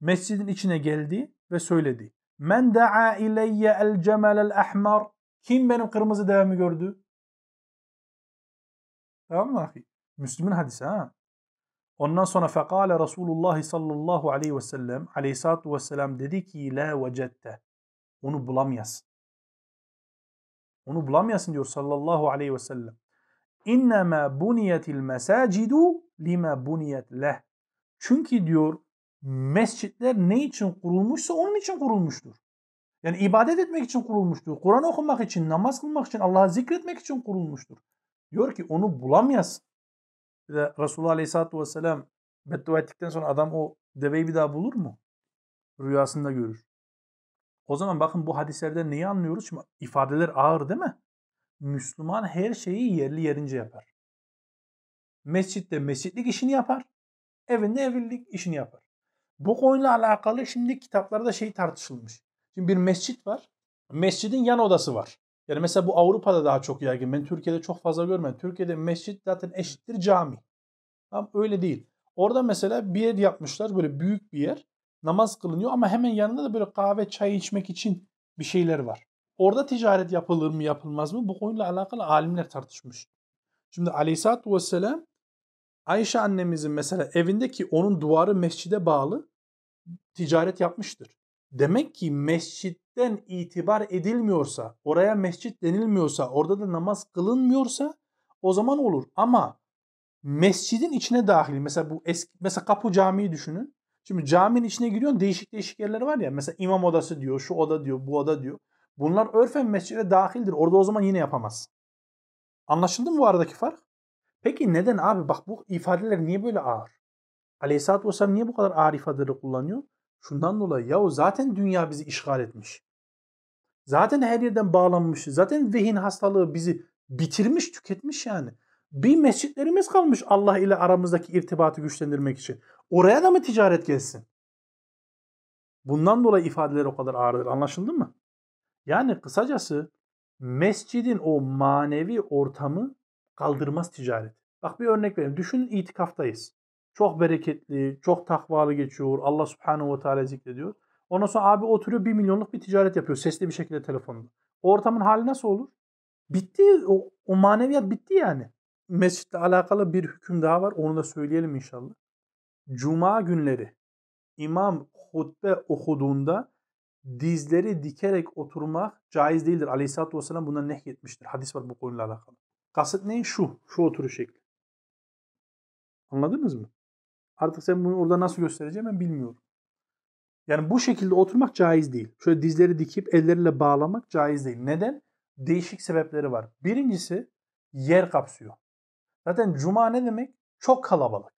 mescidin içine geldi ve söyledi. Men da'a ileyye el cemel el ahmar. Kim benim kırmızı devemi gördü? Tamam mı ahi? Müslüm'ün hadisi ha. Ondan sonra fekale Resulullah sallallahu aleyhi ve sellem aleyhissalatu vesselam dedi ki la vecette. Onu bulamazsın. Onu bulamazsın diyor sallallahu aleyhi ve sellem. İnnemâ buniyetil mesacidu lima buniyet leh. Çünkü diyor mescitler ne için kurulmuşsa onun için kurulmuştur. Yani ibadet etmek için kurulmuştur. Kur'an okumak için, namaz kılmak için, Allah'ı zikretmek için kurulmuştur. Diyor ki onu bulamayasın. Bir de Resulullah Aleyhisselatü Vesselam beddua ettikten sonra adam o deveyi bir daha bulur mu? Rüyasında görür. O zaman bakın bu hadislerden neyi anlıyoruz? Şimdi ifadeler ağır değil mi? Müslüman her şeyi yerli yerince yapar. Mescitte mescitlik işini yapar. Evinde evlilik işini yapar. Bu konuyla alakalı şimdi kitaplarda şey tartışılmış. Şimdi bir mescit var. Mescidin yan odası var. Yani mesela bu Avrupa'da daha çok yaygın. Ben Türkiye'de çok fazla görmedim. Türkiye'de mescit zaten eşittir cami. Ama öyle değil. Orada mesela bir yer yapmışlar böyle büyük bir yer. Namaz kılınıyor ama hemen yanında da böyle kahve çay içmek için bir şeyler var. Orada ticaret yapılır mı yapılmaz mı? Bu konuyla alakalı alimler tartışmış. Şimdi aleyhissalatü vesselam Ayşe annemizin mesela evindeki onun duvarı mescide bağlı ticaret yapmıştır. Demek ki mescitten itibar edilmiyorsa, oraya mescit denilmiyorsa, orada da namaz kılınmıyorsa o zaman olur. Ama mescidin içine dahil. Mesela bu eski mesela Kapı Camii'yi düşünün. Şimdi caminin içine giriyorsun değişik değişik yerler var ya. Mesela imam odası diyor, şu oda diyor, bu oda diyor. Bunlar örfen mescide dahildir. Orada o zaman yine yapamaz. Anlaşıldı mı bu aradaki fark? Peki neden abi? Bak bu ifadeler niye böyle ağır? Aleyhisselatü Vesselam niye bu kadar ağır ifadeleri kullanıyor? Şundan dolayı yahu zaten dünya bizi işgal etmiş. Zaten her yerden bağlanmış. Zaten vehin hastalığı bizi bitirmiş, tüketmiş yani. Bir mescitlerimiz kalmış Allah ile aramızdaki irtibatı güçlendirmek için. Oraya da mı ticaret gelsin? Bundan dolayı ifadeler o kadar ağırdır. Anlaşıldı mı? Yani kısacası mescidin o manevi ortamı kaldırmaz ticaret. Bak bir örnek vereyim. Düşünün itikaftayız. Çok bereketli, çok takvalı geçiyor. Allah subhanehu ve teala zikrediyor. Ondan sonra abi oturuyor bir milyonluk bir ticaret yapıyor. Sesli bir şekilde telefonda. O ortamın hali nasıl olur? Bitti. O, o maneviyat bitti yani. Mescitle alakalı bir hüküm daha var. Onu da söyleyelim inşallah. Cuma günleri imam hutbe okuduğunda dizleri dikerek oturmak caiz değildir. Aleyhisselatü Vesselam bundan nehyetmiştir. Hadis var bu konuyla alakalı. Kasıt ne? Şu. Şu oturuş şekli. Anladınız mı? Artık sen bunu orada nasıl göstereceğim ben bilmiyorum. Yani bu şekilde oturmak caiz değil. Şöyle dizleri dikip elleriyle bağlamak caiz değil. Neden? Değişik sebepleri var. Birincisi yer kapsıyor. Zaten cuma ne demek? Çok kalabalık.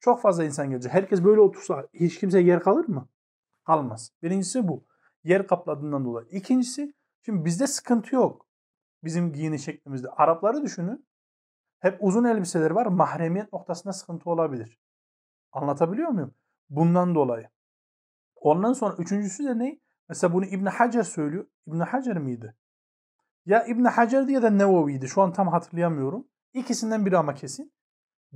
Çok fazla insan gelecek. Herkes böyle otursa hiç kimse yer kalır mı? Kalmaz. Birincisi bu. Yer kapladığından dolayı. İkincisi şimdi bizde sıkıntı yok. Bizim giyini şeklimizde. Arapları düşünün. Hep uzun elbiseleri var. Mahremiyet noktasında sıkıntı olabilir. Anlatabiliyor muyum? Bundan dolayı. Ondan sonra üçüncüsü de ne? Mesela bunu İbn Hacer söylüyor. İbn Hacer miydi? Ya İbn Hacer'di ya da Nevevi'ydi. Şu an tam hatırlayamıyorum. İkisinden biri ama kesin.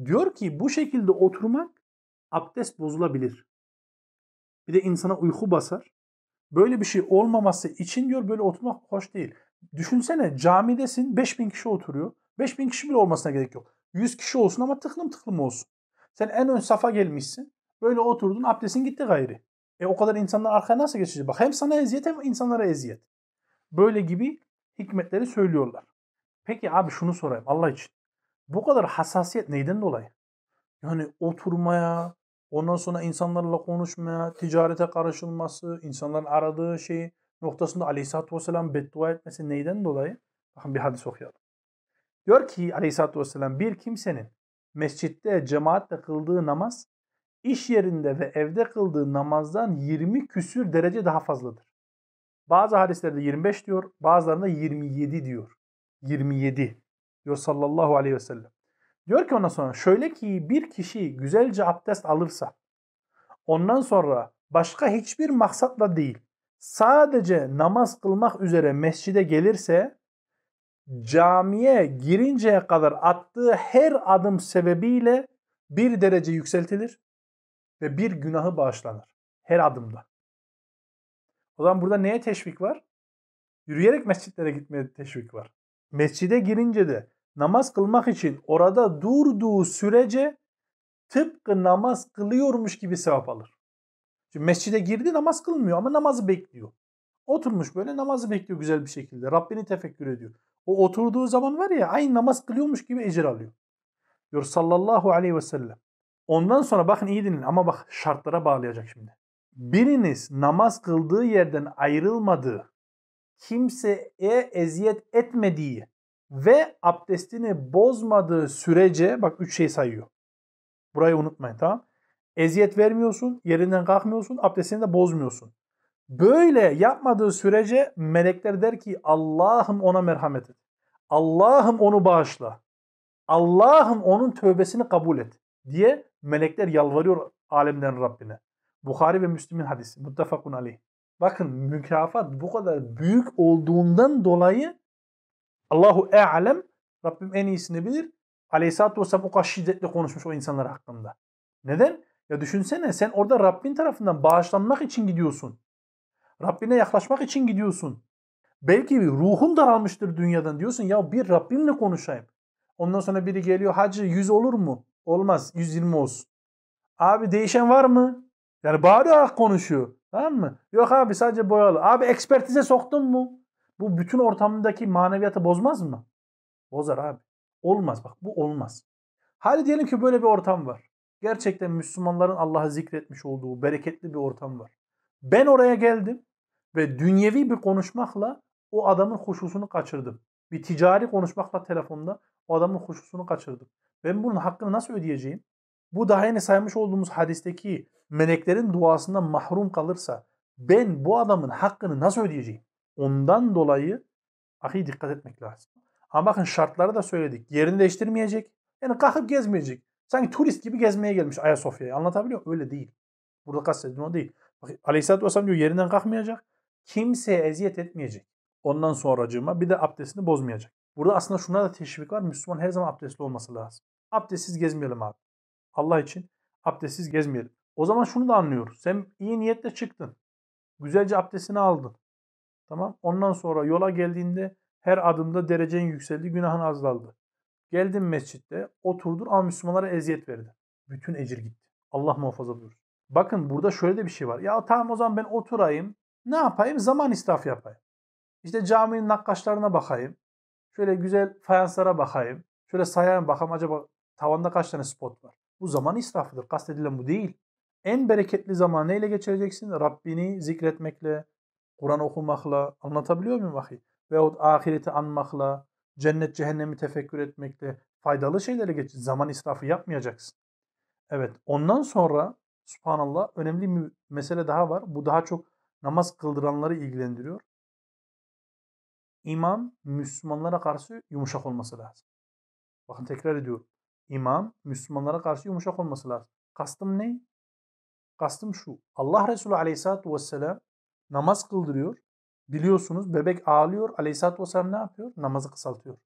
Diyor ki bu şekilde oturmak abdest bozulabilir. Bir de insana uyku basar. Böyle bir şey olmaması için diyor böyle oturmak hoş değil. Düşünsene camidesin 5000 kişi oturuyor. 5000 kişi bile olmasına gerek yok. 100 kişi olsun ama tıklım tıklım olsun. Sen en ön safa gelmişsin. Böyle oturdun abdestin gitti gayri. E o kadar insanlar arkaya nasıl geçecek? Bak hem sana eziyet hem insanlara eziyet. Böyle gibi hikmetleri söylüyorlar. Peki abi şunu sorayım Allah için. Bu kadar hassasiyet neyden dolayı? Yani oturmaya, ondan sonra insanlarla konuşmaya, ticarete karışılması, insanların aradığı şeyi noktasında Aleyhisselatü Vesselam beddua etmesi neyden dolayı? Bakın bir hadis okuyalım. Diyor ki Aleyhisselatü Vesselam bir kimsenin mescitte cemaatle kıldığı namaz iş yerinde ve evde kıldığı namazdan 20 küsür derece daha fazladır. Bazı hadislerde 25 diyor, bazılarında 27 diyor. 27 diyor sallallahu aleyhi ve sellem. Diyor ki ondan sonra şöyle ki bir kişi güzelce abdest alırsa ondan sonra başka hiçbir maksatla değil sadece namaz kılmak üzere mescide gelirse camiye girinceye kadar attığı her adım sebebiyle bir derece yükseltilir ve bir günahı bağışlanır. Her adımda. O zaman burada neye teşvik var? Yürüyerek mescitlere gitmeye teşvik var. Mescide girince de namaz kılmak için orada durduğu sürece tıpkı namaz kılıyormuş gibi sevap alır. Şimdi mescide girdi namaz kılmıyor ama namazı bekliyor. Oturmuş böyle namazı bekliyor güzel bir şekilde. Rabbini tefekkür ediyor. O oturduğu zaman var ya aynı namaz kılıyormuş gibi ecir alıyor. Diyor sallallahu aleyhi ve sellem. Ondan sonra bakın iyi dinleyin ama bak şartlara bağlayacak şimdi. Biriniz namaz kıldığı yerden ayrılmadığı, kimseye eziyet etmediği ve abdestini bozmadığı sürece bak üç şey sayıyor. Burayı unutmayın tamam. Eziyet vermiyorsun, yerinden kalkmıyorsun, abdestini de bozmuyorsun. Böyle yapmadığı sürece melekler der ki Allah'ım ona merhamet et. Allah'ım onu bağışla. Allah'ım onun tövbesini kabul et diye melekler yalvarıyor alemden Rabbine. Bukhari ve Müslim'in hadisi. Muttefakun aleyh. Bakın mükafat bu kadar büyük olduğundan dolayı Allahu E'alem Rabbim en iyisini bilir. Aleyhisselatü Vesselam o kadar şiddetle konuşmuş o insanlar hakkında. Neden? Ya düşünsene sen orada Rabbin tarafından bağışlanmak için gidiyorsun. Rabbine yaklaşmak için gidiyorsun. Belki ruhun daralmıştır dünyadan diyorsun ya bir Rabbimle konuşayım. Ondan sonra biri geliyor hacı 100 olur mu? Olmaz 120 olsun. Abi değişen var mı? Yani bağırarak konuşuyor. Tamam mı? Yok abi sadece boyalı. Abi ekspertize soktun mu? Bu bütün ortamındaki maneviyatı bozmaz mı? Bozar abi. Olmaz bak bu olmaz. Hadi diyelim ki böyle bir ortam var. Gerçekten Müslümanların Allah'ı zikretmiş olduğu bereketli bir ortam var. Ben oraya geldim ve dünyevi bir konuşmakla o adamın huşusunu kaçırdım. Bir ticari konuşmakla telefonda o adamın huşusunu kaçırdım. Ben bunun hakkını nasıl ödeyeceğim? Bu daha yeni saymış olduğumuz hadisteki meleklerin duasından mahrum kalırsa ben bu adamın hakkını nasıl ödeyeceğim? Ondan dolayı ahi dikkat etmek lazım. Ama bakın şartları da söyledik. Yerini değiştirmeyecek. Yani kalkıp gezmeyecek. Sanki turist gibi gezmeye gelmiş Ayasofya'ya. Anlatabiliyor muyum? Öyle değil. Burada kastedilen o değil. Bak, Aleyhisselatü Vesselam diyor yerinden kalkmayacak. Kimseye eziyet etmeyecek. Ondan sonracığıma bir de abdestini bozmayacak. Burada aslında şuna da teşvik var. Müslüman her zaman abdestli olması lazım. Abdestsiz gezmeyelim abi. Allah için abdestsiz gezmeyelim. O zaman şunu da anlıyoruz. Sen iyi niyetle çıktın. Güzelce abdestini aldın. Tamam. Ondan sonra yola geldiğinde her adımda derecen yükseldi, günahın azaldı. Geldin mescitte, oturdun ama Müslümanlara eziyet verdin. Bütün ecir gitti. Allah muhafaza buyursun. Bakın burada şöyle de bir şey var. Ya tamam o zaman ben oturayım. Ne yapayım? Zaman israf yapayım. İşte caminin nakkaşlarına bakayım. Şöyle güzel fayanslara bakayım. Şöyle sayayım bakayım acaba tavanda kaç tane spot var. Bu zaman israfıdır. Kastedilen bu değil. En bereketli zaman neyle geçireceksin? Rabbini zikretmekle, Kur'an okumakla. Anlatabiliyor muyum vahiy? Veyahut ahireti anmakla, cennet cehennemi tefekkür etmekle faydalı şeylere geç. Zaman israfı yapmayacaksın. Evet. Ondan sonra subhanallah önemli bir mesele daha var. Bu daha çok namaz kıldıranları ilgilendiriyor. İmam Müslümanlara karşı yumuşak olması lazım. Bakın tekrar ediyorum. İmam Müslümanlara karşı yumuşak olması lazım. Kastım ne? Kastım şu. Allah Resulü Aleyhisselatü Vesselam namaz kıldırıyor. Biliyorsunuz bebek ağlıyor. Aleyhisselatü Vesselam ne yapıyor? Namazı kısaltıyor.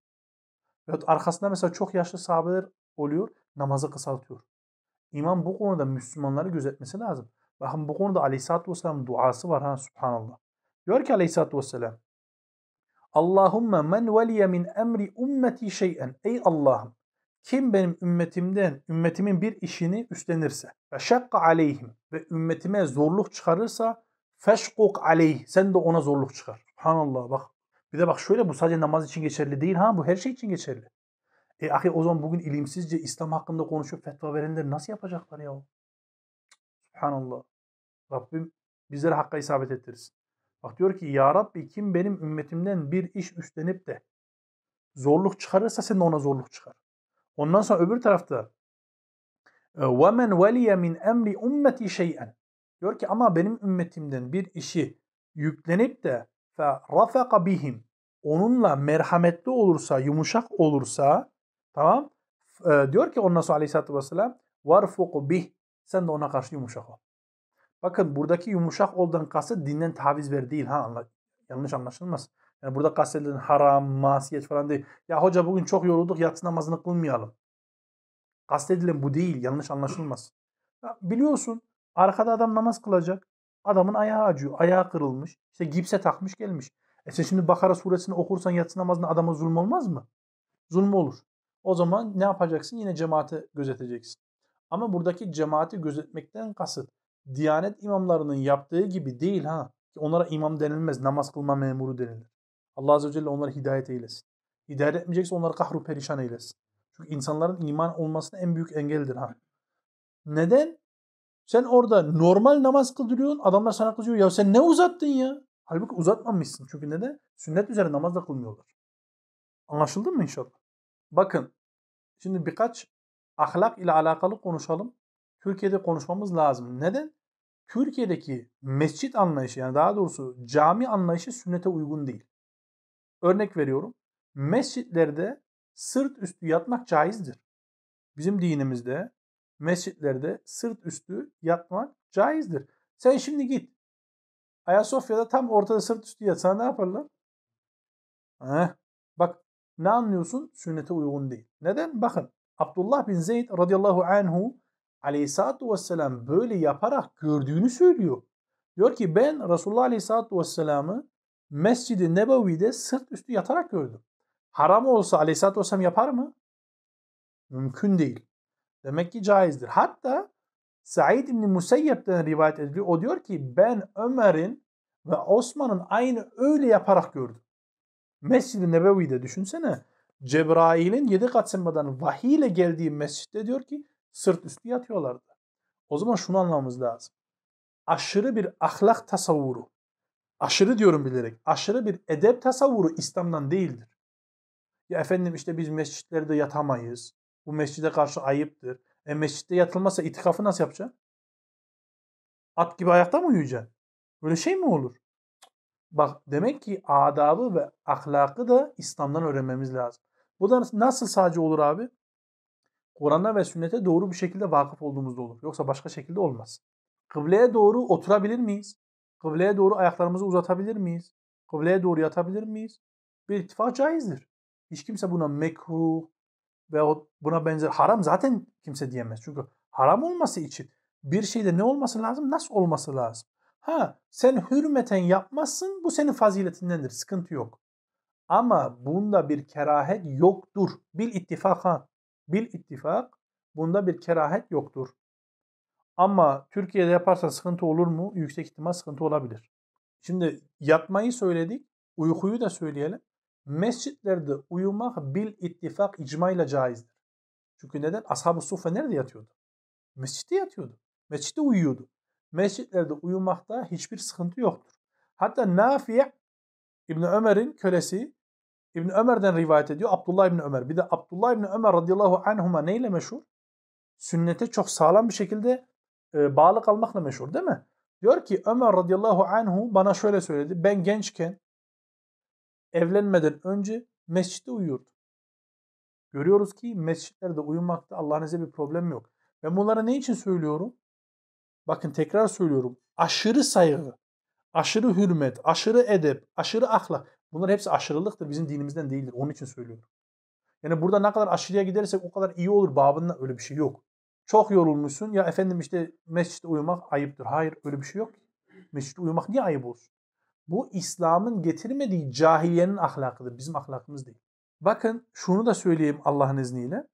Veyahut arkasında mesela çok yaşlı sahabeler oluyor. Namazı kısaltıyor. İmam bu konuda Müslümanları gözetmesi lazım. Bakın bu konuda Aleyhisselatü Vesselam duası var ha subhanallah. Diyor ki Aleyhisselatü Vesselam Allahümme men veliye min emri ümmeti şeyen. Ey Allah'ım kim benim ümmetimden, ümmetimin bir işini üstlenirse ve şakka aleyhim ve ümmetime zorluk çıkarırsa feşkuk aleyh. Sen de ona zorluk çıkar. Subhanallah bak. Bir de bak şöyle bu sadece namaz için geçerli değil ha bu her şey için geçerli. E ahi o zaman bugün ilimsizce İslam hakkında konuşup fetva verenler nasıl yapacaklar ya? Subhanallah. Rabbim bizlere hakka isabet ettirsin. Bak diyor ki Ya Rabbi kim benim ümmetimden bir iş üstlenip de zorluk çıkarırsa sen de ona zorluk çıkar. Ondan sonra öbür tarafta وَمَنْ وَلِيَ مِنْ اَمْرِ اُمَّتِ شَيْئًا Diyor ki ama benim ümmetimden bir işi yüklenip de fe rafaka bihim onunla merhametli olursa, yumuşak olursa tamam e, diyor ki ondan sonra aleyhissalatü vesselam varfuku bih sen de ona karşı yumuşak ol. Bakın buradaki yumuşak oldan kastı dinden taviz ver değil ha anla, yanlış anlaşılmaz. Yani burada kastedilen haram, masiyet falan değil. Ya hoca bugün çok yorulduk yatsı namazını kılmayalım. Kastedilen bu değil yanlış anlaşılmaz. Ya biliyorsun arkada adam namaz kılacak. Adamın ayağı acıyor. Ayağı kırılmış. İşte gipse takmış gelmiş. E sen şimdi Bakara suresini okursan yatsı namazında adama zulüm olmaz mı? zulmü olur. O zaman ne yapacaksın? Yine cemaati gözeteceksin. Ama buradaki cemaati gözetmekten kasıt Diyanet imamlarının yaptığı gibi değil ha. Onlara imam denilmez. Namaz kılma memuru denilir. Allah Azze ve Celle onları hidayet eylesin. Hidayet etmeyecekse onları kahru perişan eylesin. Çünkü insanların iman olmasına en büyük engeldir ha. Neden? Sen orada normal namaz kıldırıyorsun. Adamlar sana kızıyor. Ya sen ne uzattın ya? Halbuki uzatmamışsın. Çünkü neden? Sünnet üzere namaz da kılmıyorlar. Anlaşıldı mı inşallah? Bakın. Şimdi birkaç ahlak ile alakalı konuşalım. Türkiye'de konuşmamız lazım. Neden? Türkiye'deki mescit anlayışı yani daha doğrusu cami anlayışı sünnete uygun değil. Örnek veriyorum. Mescitlerde sırt üstü yatmak caizdir. Bizim dinimizde mescitlerde sırt üstü yatmak caizdir. Sen şimdi git. Ayasofya'da tam ortada sırt üstü yatsa ne yaparlar? Heh. Bak ne anlıyorsun? Sünnete uygun değil. Neden? Bakın Abdullah bin Zeyd radıyallahu anhu aleyhissalatu vesselam böyle yaparak gördüğünü söylüyor. Diyor ki ben Resulullah aleyhissalatu vesselam'ı Mescid-i Nebevi'de sırt üstü yatarak gördüm. Haram olsa aleyhissalatu vesselam yapar mı? Mümkün değil. Demek ki caizdir. Hatta Said İbni Musayyep'ten rivayet ediliyor. O diyor ki ben Ömer'in ve Osman'ın aynı öyle yaparak gördüm. Mescid-i Nebevi'de düşünsene. Cebrail'in yedi kat semadan vahiy geldiği mescitte diyor ki sırt üstü yatıyorlardı. O zaman şunu anlamamız lazım. Aşırı bir ahlak tasavvuru, aşırı diyorum bilerek, aşırı bir edep tasavvuru İslam'dan değildir. Ya efendim işte biz mescitlerde yatamayız. Bu mescide karşı ayıptır. E mescitte yatılmazsa itikafı nasıl yapacaksın? At gibi ayakta mı uyuyacaksın? Böyle şey mi olur? Bak demek ki adabı ve ahlakı da İslam'dan öğrenmemiz lazım. Bu da nasıl sadece olur abi? Kur'an'a ve sünnete doğru bir şekilde vakıf olduğumuzda olur. Yoksa başka şekilde olmaz. Kıbleye doğru oturabilir miyiz? Kıbleye doğru ayaklarımızı uzatabilir miyiz? Kıbleye doğru yatabilir miyiz? Bir ittifak caizdir. Hiç kimse buna mekruh ve buna benzer haram zaten kimse diyemez. Çünkü haram olması için bir şeyde ne olması lazım? Nasıl olması lazım? Ha sen hürmeten yapmazsın bu senin faziletindendir. Sıkıntı yok. Ama bunda bir kerahet yoktur. Bil ittifaka. Bil ittifak. Bunda bir kerahet yoktur. Ama Türkiye'de yaparsan sıkıntı olur mu? Yüksek ihtimal sıkıntı olabilir. Şimdi yatmayı söyledik. Uykuyu da söyleyelim. Mescitlerde uyumak bil ittifak icmayla caizdir. Çünkü neden? Ashab-ı Suffe nerede yatıyordu? Mescitte yatıyordu. Mescitte uyuyordu. Mescitlerde uyumakta hiçbir sıkıntı yoktur. Hatta Nafi İbn Ömer'in kölesi İbn Ömer'den rivayet ediyor. Abdullah İbn Ömer. Bir de Abdullah İbn Ömer radıyallahu anhuma neyle meşhur? Sünnete çok sağlam bir şekilde e, bağlı kalmakla meşhur değil mi? Diyor ki Ömer radıyallahu anhu bana şöyle söyledi. Ben gençken evlenmeden önce mescitte uyuyordum. Görüyoruz ki mescitlerde uyumakta Allah'ın izniyle bir problem yok. Ben bunları ne için söylüyorum? Bakın tekrar söylüyorum. Aşırı saygı, aşırı hürmet, aşırı edep, aşırı ahlak. Bunlar hepsi aşırılıktır. Bizim dinimizden değildir. Onun için söylüyorum. Yani burada ne kadar aşırıya gidersek o kadar iyi olur babında öyle bir şey yok. Çok yorulmuşsun ya efendim işte mescitte uyumak ayıptır. Hayır öyle bir şey yok. Mescitte uyumak niye ayıp olsun? Bu İslam'ın getirmediği cahiliyenin ahlakıdır. Bizim ahlakımız değil. Bakın şunu da söyleyeyim Allah'ın izniyle.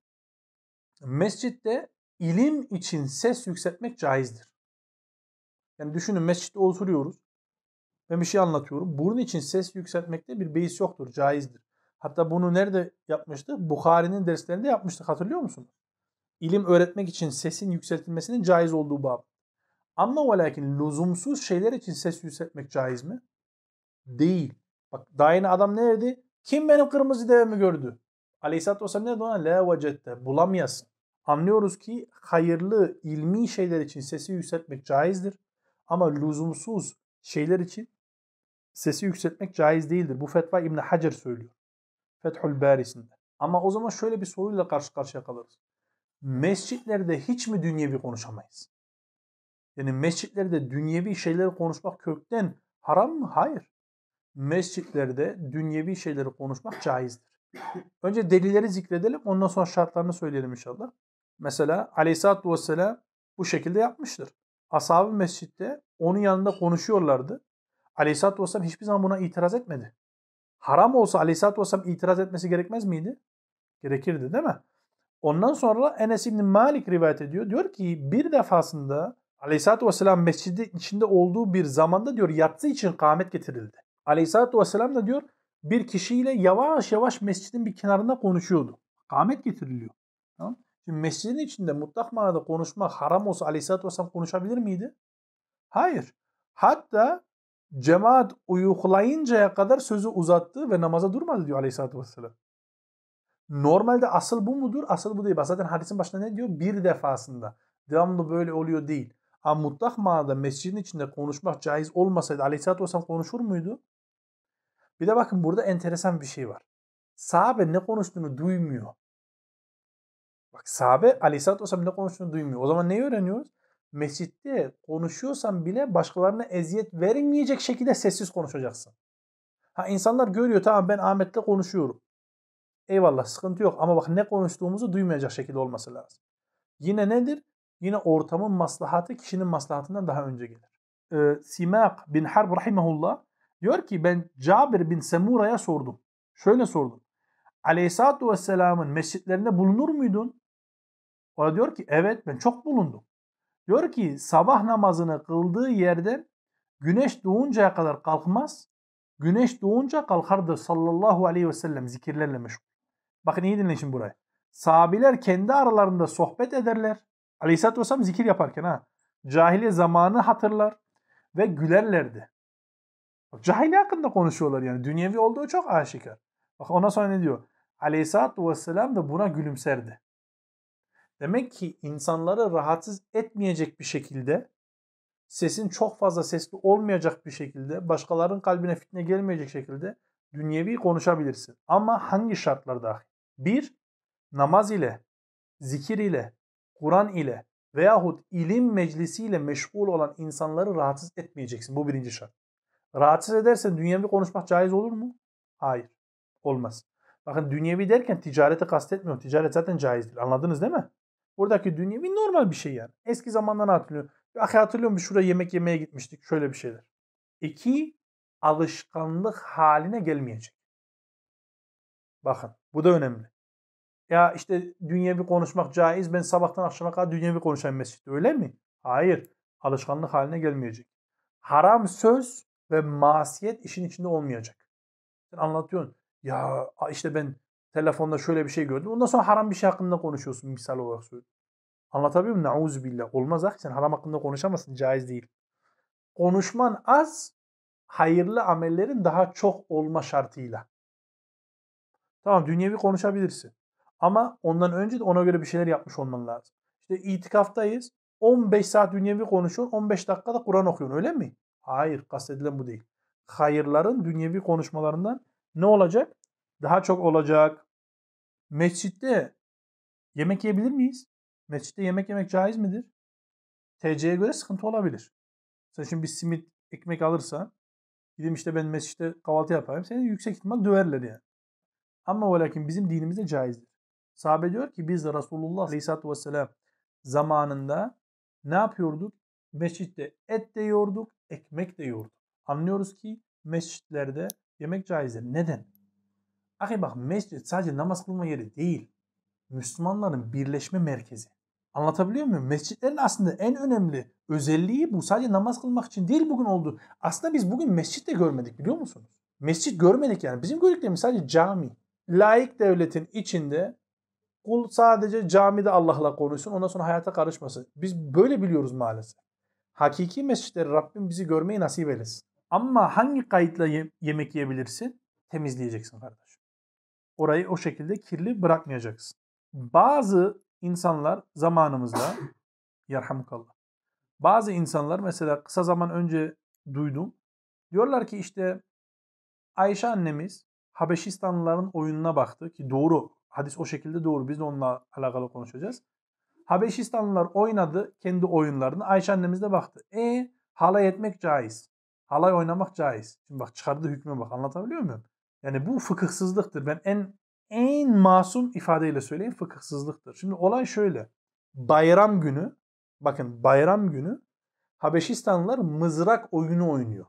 Mescitte ilim için ses yükseltmek caizdir. Yani düşünün mescitte oturuyoruz. Ben bir şey anlatıyorum. Bunun için ses yükseltmekte bir beis yoktur. Caizdir. Hatta bunu nerede yapmıştık? Bukhari'nin derslerinde yapmıştık. Hatırlıyor musunuz? İlim öğretmek için sesin yükseltilmesinin caiz olduğu bab. Ama ve lakin lüzumsuz şeyler için ses yükseltmek caiz mi? Değil. Bak daha adam ne dedi? Kim benim kırmızı devemi gördü? Aleyhisselatü Vesselam ne dedi ona? La vecette. Bulamıyorsun. Anlıyoruz ki hayırlı ilmi şeyler için sesi yükseltmek caizdir. Ama lüzumsuz şeyler için sesi yükseltmek caiz değildir. Bu fetva İbn Hacer söylüyor. Fethül Barisi'nde. Ama o zaman şöyle bir soruyla karşı karşıya kalırız. Mescitlerde hiç mi dünyevi konuşamayız? Yani mescitlerde dünyevi şeyleri konuşmak kökten haram mı? Hayır. Mescitlerde dünyevi şeyleri konuşmak caizdir. Önce delilleri zikredelim ondan sonra şartlarını söyleyelim inşallah. Mesela aleyhissalatü vesselam bu şekilde yapmıştır. Ashab-ı mescitte onun yanında konuşuyorlardı. Aleyhisselatü Vesselam hiçbir zaman buna itiraz etmedi. Haram olsa Aleyhisselatü Vesselam itiraz etmesi gerekmez miydi? gerekirdi değil mi? Ondan sonra Enes İbni Malik rivayet ediyor. Diyor ki bir defasında Aleyhisselatü Vesselam mescidi içinde olduğu bir zamanda diyor yatsı için kâmet getirildi. Aleyhisselatü Vesselam da diyor bir kişiyle yavaş yavaş mescidin bir kenarında konuşuyordu. Kâmet getiriliyor. Tamam. Şimdi mescidin içinde mutlak manada konuşmak haram olsa Aleyhisselatü Vesselam konuşabilir miydi? Hayır. Hatta cemaat uyuklayıncaya kadar sözü uzattı ve namaza durmadı diyor Aleyhisselatü Vesselam. Normalde asıl bu mudur? Asıl bu değil. Zaten hadisin başında ne diyor? Bir defasında. Devamlı böyle oluyor değil. Ama mutlak manada mescidin içinde konuşmak caiz olmasaydı Aleyhisselatü Vesselam konuşur muydu? Bir de bakın burada enteresan bir şey var. Sahabe ne konuştuğunu duymuyor. Bak sahabe Aleyhisselatü Vesselam ne konuştuğunu duymuyor. O zaman neyi öğreniyoruz? Mescitte konuşuyorsan bile başkalarına eziyet verilmeyecek şekilde sessiz konuşacaksın. Ha insanlar görüyor tamam ben Ahmet'le konuşuyorum. Eyvallah sıkıntı yok ama bak ne konuştuğumuzu duymayacak şekilde olması lazım. Yine nedir? Yine ortamın maslahatı kişinin maslahatından daha önce gelir. Ee, Simak bin Harb rahimahullah diyor ki ben Cabir bin Semura'ya sordum. Şöyle sordum. Aleyhisselatü Vesselam'ın mescitlerinde bulunur muydun? O da diyor ki evet ben çok bulundum. Diyor ki sabah namazını kıldığı yerden güneş doğuncaya kadar kalkmaz. Güneş doğunca kalkardı sallallahu aleyhi ve sellem zikirlerle meşgul. Bakın iyi dinleyin şimdi burayı. Sahabiler kendi aralarında sohbet ederler. Aleyhisselatü Vesselam zikir yaparken ha. Cahiliye zamanı hatırlar ve gülerlerdi. Bak, cahiliye hakkında konuşuyorlar yani. Dünyevi olduğu çok aşikar. Bak ondan sonra ne diyor? Aleyhisselatü Vesselam da buna gülümserdi. Demek ki insanları rahatsız etmeyecek bir şekilde sesin çok fazla sesli olmayacak bir şekilde başkalarının kalbine fitne gelmeyecek şekilde dünyevi konuşabilirsin. Ama hangi şartlar dahil? Bir, namaz ile, zikir ile, Kur'an ile veyahut ilim meclisiyle meşgul olan insanları rahatsız etmeyeceksin. Bu birinci şart. Rahatsız edersen dünyevi konuşmak caiz olur mu? Hayır. Olmaz. Bakın dünyevi derken ticareti kastetmiyorum. Ticaret zaten caiz değil. Anladınız değil mi? Buradaki dünyevi normal bir şey yani. Eski zamandan hatırlıyorum. Ahi hatırlıyorum bir şuraya yemek yemeye gitmiştik. Şöyle bir şeyler. İki, alışkanlık haline gelmeyecek. Bakın bu da önemli. Ya işte dünyevi konuşmak caiz. Ben sabahtan akşama kadar dünyevi konuşayım mescitte. Öyle mi? Hayır. Alışkanlık haline gelmeyecek. Haram söz ve masiyet işin içinde olmayacak. Sen anlatıyorsun. Ya işte ben telefonda şöyle bir şey gördüm. Ondan sonra haram bir şey hakkında konuşuyorsun misal olarak söylüyorum. Anlatabiliyor muyum? Nauzu billah. Olmaz ah sen haram hakkında konuşamazsın. Caiz değil. Konuşman az, hayırlı amellerin daha çok olma şartıyla. Tamam dünyevi konuşabilirsin. Ama ondan önce de ona göre bir şeyler yapmış olman lazım. İşte itikaftayız. 15 saat dünyevi konuşuyorsun. 15 dakikada Kur'an okuyorsun öyle mi? Hayır kastedilen bu değil. Hayırların dünyevi konuşmalarından ne olacak? Daha çok olacak. Mescitte yemek yiyebilir miyiz? Mescitte yemek yemek caiz midir? TC'ye göre sıkıntı olabilir. Sen şimdi bir simit ekmek alırsan gideyim işte ben mescitte kahvaltı yapayım. Seni yüksek ihtimal döverler yani. Ama ve lakin bizim dinimizde caizdir. Sahabe diyor ki biz de Resulullah Aleyhisselatü Vesselam zamanında ne yapıyorduk? Mescitte et de yiyorduk, ekmek de yiyorduk. Anlıyoruz ki mescitlerde yemek caizdir. Neden? Ahi bak mescit sadece namaz kılma yeri değil. Müslümanların birleşme merkezi. Anlatabiliyor muyum? Mescitlerin aslında en önemli özelliği bu. Sadece namaz kılmak için değil bugün oldu. Aslında biz bugün mescit de görmedik biliyor musunuz? Mescit görmedik yani. Bizim gördüklerimiz sadece cami. Laik devletin içinde kul sadece camide Allah'la konuşsun ondan sonra hayata karışmasın. Biz böyle biliyoruz maalesef. Hakiki mescitleri Rabbim bizi görmeyi nasip eylesin. Ama hangi kayıtla ye- yemek yiyebilirsin? Temizleyeceksin kardeş. Orayı o şekilde kirli bırakmayacaksın. Bazı insanlar zamanımızda [coughs] yarhamukallah. Bazı insanlar mesela kısa zaman önce duydum. Diyorlar ki işte Ayşe annemiz Habeşistanlıların oyununa baktı ki doğru. Hadis o şekilde doğru. Biz de onunla alakalı konuşacağız. Habeşistanlılar oynadı kendi oyunlarını. Ayşe annemiz de baktı. E halay etmek caiz. Halay oynamak caiz. Şimdi bak çıkardığı hükme bak anlatabiliyor muyum? Yani bu fıkıhsızlıktır. Ben en en masum ifadeyle söyleyeyim fıkıhsızlıktır. Şimdi olay şöyle. Bayram günü bakın bayram günü Habeşistanlılar mızrak oyunu oynuyor.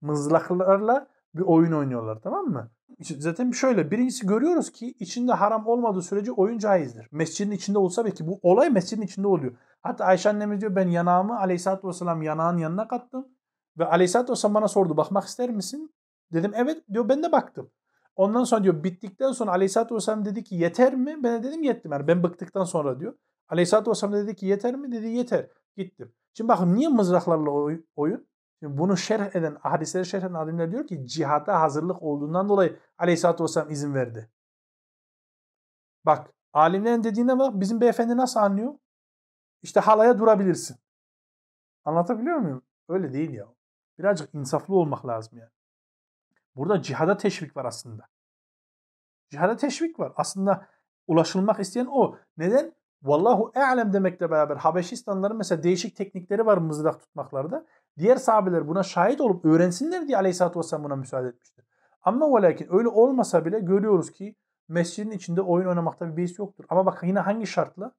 Mızraklarla bir oyun oynuyorlar tamam mı? Zaten şöyle birincisi görüyoruz ki içinde haram olmadığı sürece oyun caizdir. Mescidin içinde olsa belki bu olay mescidin içinde oluyor. Hatta Ayşe annemiz diyor ben yanağımı aleyhissalatü vesselam yanağın yanına kattım. Ve aleyhissalatü vesselam bana sordu bakmak ister misin? Dedim evet diyor ben de baktım. Ondan sonra diyor bittikten sonra aleyhissalatü vesselam dedi ki yeter mi? Ben de dedim yettim. Yani ben bıktıktan sonra diyor. Aleyhissalatü vesselam dedi ki yeter mi? Dedi yeter. Gittim. Şimdi bakın niye mızraklarla oyun? Bunu şerh eden, hadisleri şerh eden alimler diyor ki cihada hazırlık olduğundan dolayı aleyhissalatü vesselam izin verdi. Bak alimlerin dediğine bak bizim beyefendi nasıl anlıyor? İşte halaya durabilirsin. Anlatabiliyor muyum? Öyle değil ya. Birazcık insaflı olmak lazım yani. Burada cihada teşvik var aslında. Cihada teşvik var. Aslında ulaşılmak isteyen o. Neden? Vallahu e'lem demekle beraber Habeşistanların mesela değişik teknikleri var mızrak tutmaklarda. Diğer sahabeler buna şahit olup öğrensinler diye Aleyhisselatü Vesselam buna müsaade etmiştir. Ama ve lakin öyle olmasa bile görüyoruz ki mescidin içinde oyun oynamakta bir beis yoktur. Ama bak yine hangi şartla?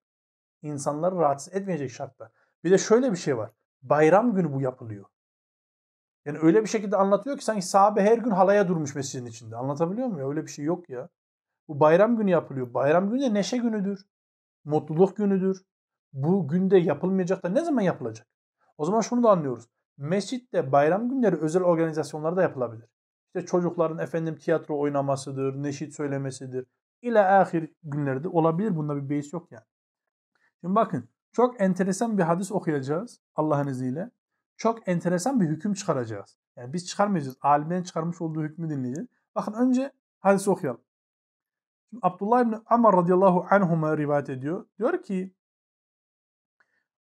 İnsanları rahatsız etmeyecek şartla. Bir de şöyle bir şey var. Bayram günü bu yapılıyor. Yani öyle bir şekilde anlatıyor ki sanki sahabe her gün halaya durmuş mescidin içinde. Anlatabiliyor muyum? Öyle bir şey yok ya. Bu bayram günü yapılıyor. Bayram günü de neşe günüdür. Mutluluk günüdür. Bu günde yapılmayacak da ne zaman yapılacak? O zaman şunu da anlıyoruz. Mescitte bayram günleri özel organizasyonlarda yapılabilir. İşte çocukların efendim tiyatro oynamasıdır, neşit söylemesidir. İle ahir günlerde olabilir. Bunda bir beis yok yani. Şimdi bakın çok enteresan bir hadis okuyacağız Allah'ın izniyle. Çok enteresan bir hüküm çıkaracağız. Yani biz çıkarmayacağız. Alimlerin çıkarmış olduğu hükmü dinleyeceğiz. Bakın önce hadisi okuyalım. Şimdi Abdullah ibn Amr radıyallahu anhuma rivayet ediyor. Diyor ki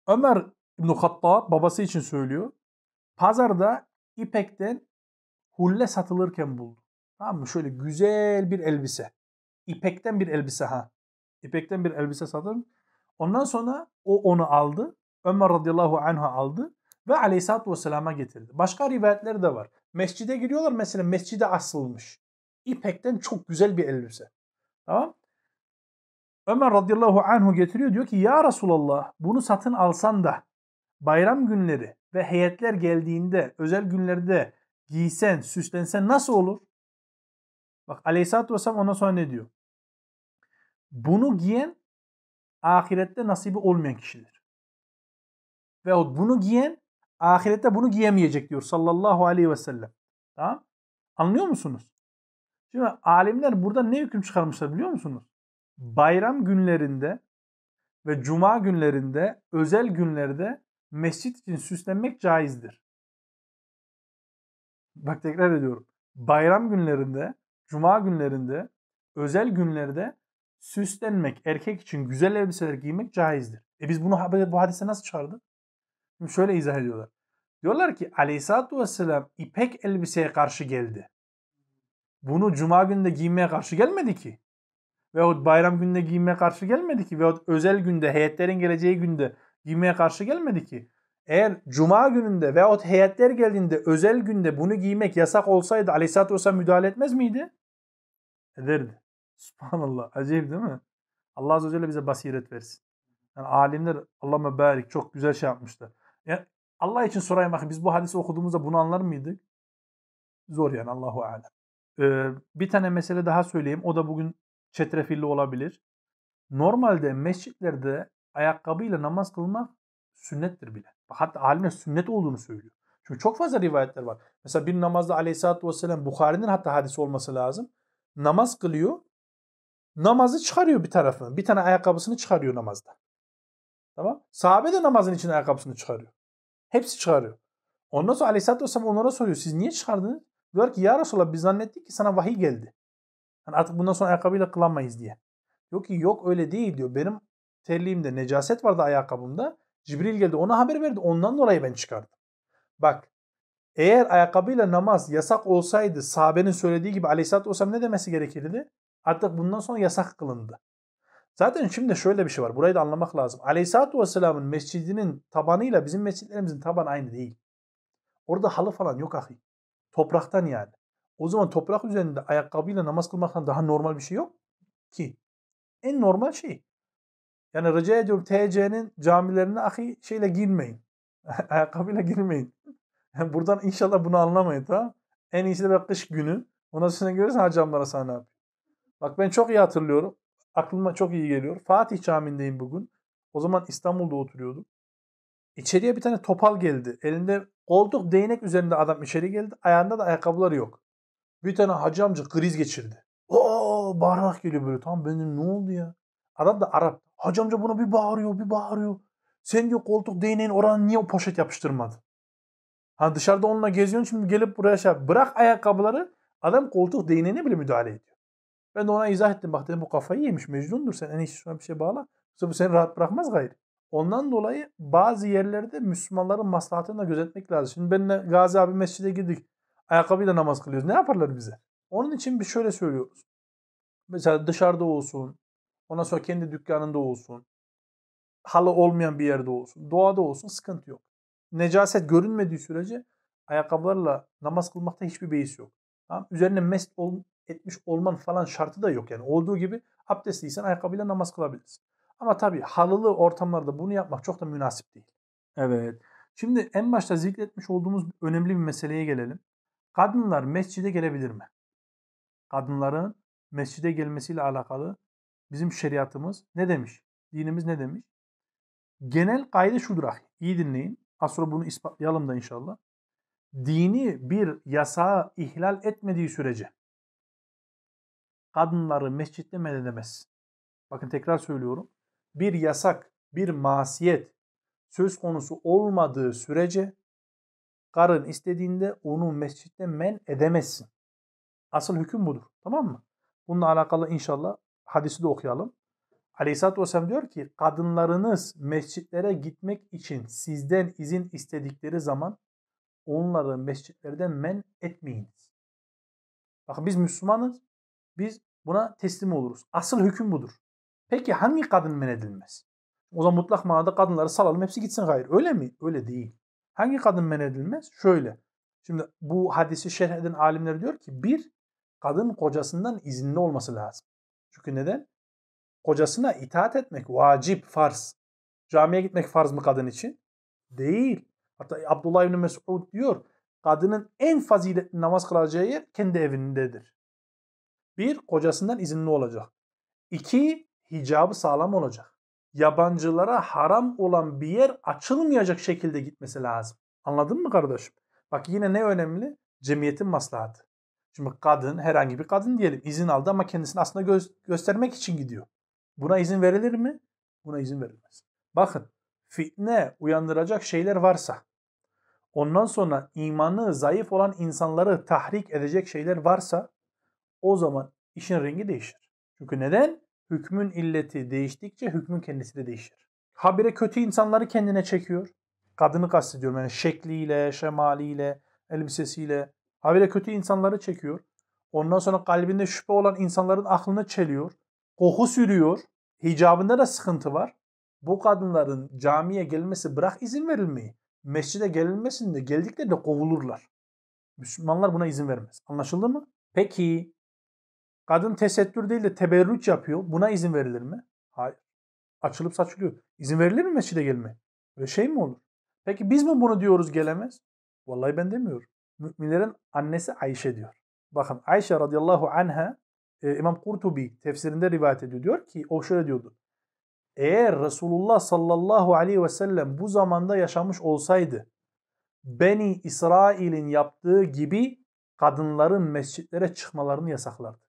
Ömer ibn Hattab babası için söylüyor. Pazarda ipekten hulle satılırken buldu. Tamam mı? Şöyle güzel bir elbise. İpekten bir elbise ha. İpekten bir elbise satılır. Ondan sonra o onu aldı. Ömer radıyallahu anh'a aldı ve aleyhissalatü vesselama getirdi. Başka rivayetler de var. Mescide giriyorlar mesela mescide asılmış. İpekten çok güzel bir elbise. Tamam. Ömer radıyallahu anhu getiriyor diyor ki ya Resulallah bunu satın alsan da bayram günleri ve heyetler geldiğinde özel günlerde giysen, süslensen nasıl olur? Bak aleyhissalatü vesselam ondan sonra ne diyor? Bunu giyen ahirette nasibi olmayan kişidir. Veyahut bunu giyen ahirette bunu giyemeyecek diyor sallallahu aleyhi ve sellem. Tamam? Anlıyor musunuz? Şimdi alimler burada ne hüküm çıkarmışlar biliyor musunuz? Bayram günlerinde ve cuma günlerinde özel günlerde mescit için süslenmek caizdir. Bak tekrar ediyorum. Bayram günlerinde, cuma günlerinde, özel günlerde süslenmek, erkek için güzel elbiseler giymek caizdir. E biz bunu bu hadise nasıl çıkardık? Şimdi şöyle izah ediyorlar. Diyorlar ki aleyhissalatü vesselam ipek elbiseye karşı geldi. Bunu cuma günde giymeye karşı gelmedi ki. Veyahut bayram günde giymeye karşı gelmedi ki. Veyahut özel günde, heyetlerin geleceği günde giymeye karşı gelmedi ki. Eğer cuma gününde veyahut heyetler geldiğinde özel günde bunu giymek yasak olsaydı aleyhissalatü vesselam müdahale etmez miydi? Ederdi. [laughs] Subhanallah. Acayip değil mi? Allah Azze ve Celle bize basiret versin. Yani alimler Allah mübarek çok güzel şey yapmışlar. Yani Allah için sorayım bakın biz bu hadisi okuduğumuzda bunu anlar mıydık? Zor yani Allahu alem. Ee, bir tane mesele daha söyleyeyim. O da bugün çetrefilli olabilir. Normalde mescitlerde ayakkabıyla namaz kılmak sünnettir bile. Hatta alimler sünnet olduğunu söylüyor. Çünkü çok fazla rivayetler var. Mesela bir namazda aleyhissalatü vesselam Bukhari'nin hatta hadisi olması lazım. Namaz kılıyor. Namazı çıkarıyor bir tarafını. Bir tane ayakkabısını çıkarıyor namazda. Tamam. Sahabe de namazın için ayakkabısını çıkarıyor. Hepsi çıkarıyor. Ondan sonra aleyhissalatü vesselam onlara soruyor. Siz niye çıkardınız? Diyor ki ya Resulallah biz zannettik ki sana vahiy geldi. Yani artık bundan sonra ayakkabıyla kılamayız diye. Yok ki yok öyle değil diyor. Benim terliğimde necaset vardı ayakkabımda. Cibril geldi ona haber verdi. Ondan dolayı ben çıkardım. Bak eğer ayakkabıyla namaz yasak olsaydı sahabenin söylediği gibi aleyhissalatü vesselam ne demesi gerekirdi? Artık bundan sonra yasak kılındı. Zaten şimdi şöyle bir şey var. Burayı da anlamak lazım. Aleyhissalatü vesselamın mescidinin tabanıyla bizim mescitlerimizin tabanı aynı değil. Orada halı falan yok ahi. Topraktan yani. O zaman toprak üzerinde ayakkabıyla namaz kılmaktan daha normal bir şey yok ki. En normal şey. Yani rica ediyorum TC'nin camilerine ahi şeyle girmeyin. [laughs] ayakkabıyla girmeyin. Yani buradan inşallah bunu anlamayın tamam En iyisi de bak kış günü. Ondan sonra görürsen Hacı Ambar sana ne yapıyor. Bak ben çok iyi hatırlıyorum. Aklıma çok iyi geliyor. Fatih Camii'ndeyim bugün. O zaman İstanbul'da oturuyordum. İçeriye bir tane topal geldi. Elinde koltuk değnek üzerinde adam içeri geldi. Ayağında da ayakkabıları yok. Bir tane hacı amca kriz geçirdi. Oo bağırarak geliyor böyle. Tamam ben dedim ne oldu ya? Adam da Arap. Hacı amca buna bir bağırıyor bir bağırıyor. Sen diyor koltuk değneğin oranı niye o poşet yapıştırmadın? Ha dışarıda onunla geziyorsun şimdi gelip buraya şey. Bırak ayakkabıları adam koltuk değneğine bile müdahale ediyor. Ben de ona izah ettim. Bak dedim bu kafayı yemiş Mecnun'dur sen en iyisi şuna bir şey bağla. Yoksa bu seni rahat bırakmaz gayrı. Ondan dolayı bazı yerlerde Müslümanların maslahatını da gözetmek lazım. Şimdi benimle Gazi abi mescide girdik. Ayakkabıyla namaz kılıyoruz. Ne yaparlar bize? Onun için bir şöyle söylüyoruz. Mesela dışarıda olsun. Ondan sonra kendi dükkanında olsun. Halı olmayan bir yerde olsun. Doğada olsun sıkıntı yok. Necaset görünmediği sürece ayakkabılarla namaz kılmakta hiçbir beis yok. Tamam? Üzerine mest ol, etmiş olman falan şartı da yok. Yani olduğu gibi abdestliysen ayakkabıyla namaz kılabilirsin. Ama tabii halılı ortamlarda bunu yapmak çok da münasip değil. Evet. Şimdi en başta zikretmiş olduğumuz önemli bir meseleye gelelim. Kadınlar mescide gelebilir mi? Kadınların mescide gelmesiyle alakalı bizim şeriatımız ne demiş? Dinimiz ne demiş? Genel kaydı şudur ahi. İyi dinleyin. Az sonra bunu ispatlayalım da inşallah. Dini bir yasağı ihlal etmediği sürece kadınları mescitte men edemez. Bakın tekrar söylüyorum. Bir yasak, bir masiyet söz konusu olmadığı sürece karın istediğinde onu mescitte men edemezsin. Asıl hüküm budur. Tamam mı? Bununla alakalı inşallah hadisi de okuyalım. Aleyhisselatü Vesselam diyor ki kadınlarınız mescitlere gitmek için sizden izin istedikleri zaman onları mescitlerden men etmeyiniz. Bakın biz Müslümanız. Biz buna teslim oluruz. Asıl hüküm budur. Peki hangi kadın men edilmez? O zaman mutlak manada kadınları salalım hepsi gitsin hayır. Öyle mi? Öyle değil. Hangi kadın men edilmez? Şöyle. Şimdi bu hadisi şerh eden alimler diyor ki bir, kadın kocasından izinli olması lazım. Çünkü neden? Kocasına itaat etmek vacip, farz. Camiye gitmek farz mı kadın için? Değil. Hatta Abdullah İbni Mesud diyor, kadının en faziletli namaz kılacağı yer kendi evindedir. Bir, kocasından izinli olacak. İki, hicabı sağlam olacak. Yabancılara haram olan bir yer açılmayacak şekilde gitmesi lazım. Anladın mı kardeşim? Bak yine ne önemli? Cemiyetin maslahatı. Şimdi kadın, herhangi bir kadın diyelim izin aldı ama kendisini aslında gö- göstermek için gidiyor. Buna izin verilir mi? Buna izin verilmez. Bakın fitne uyandıracak şeyler varsa, ondan sonra imanı zayıf olan insanları tahrik edecek şeyler varsa o zaman işin rengi değişir. Çünkü neden? Hükmün illeti değiştikçe hükmün kendisi de değişir. Habire kötü insanları kendine çekiyor. Kadını kastediyorum yani şekliyle, şemaliyle, elbisesiyle. Habire kötü insanları çekiyor. Ondan sonra kalbinde şüphe olan insanların aklını çeliyor. Koku sürüyor. Hicabında da sıkıntı var. Bu kadınların camiye gelmesi bırak izin verilmeyi. Mescide gelinmesinde geldiklerinde kovulurlar. Müslümanlar buna izin vermez. Anlaşıldı mı? Peki kadın tesettür değil de teberrüç yapıyor. Buna izin verilir mi? Hayır. Açılıp saçılıyor. İzin verilir mi mescide gelme? Böyle şey mi olur? Peki biz mi bunu diyoruz gelemez? Vallahi ben demiyorum. Müminlerin annesi Ayşe diyor. Bakın Ayşe radıyallahu anha e, İmam Kurtubi tefsirinde rivayet ediyor. Diyor ki o şöyle diyordu. Eğer Resulullah sallallahu aleyhi ve sellem bu zamanda yaşamış olsaydı Beni İsrail'in yaptığı gibi kadınların mescitlere çıkmalarını yasaklardı.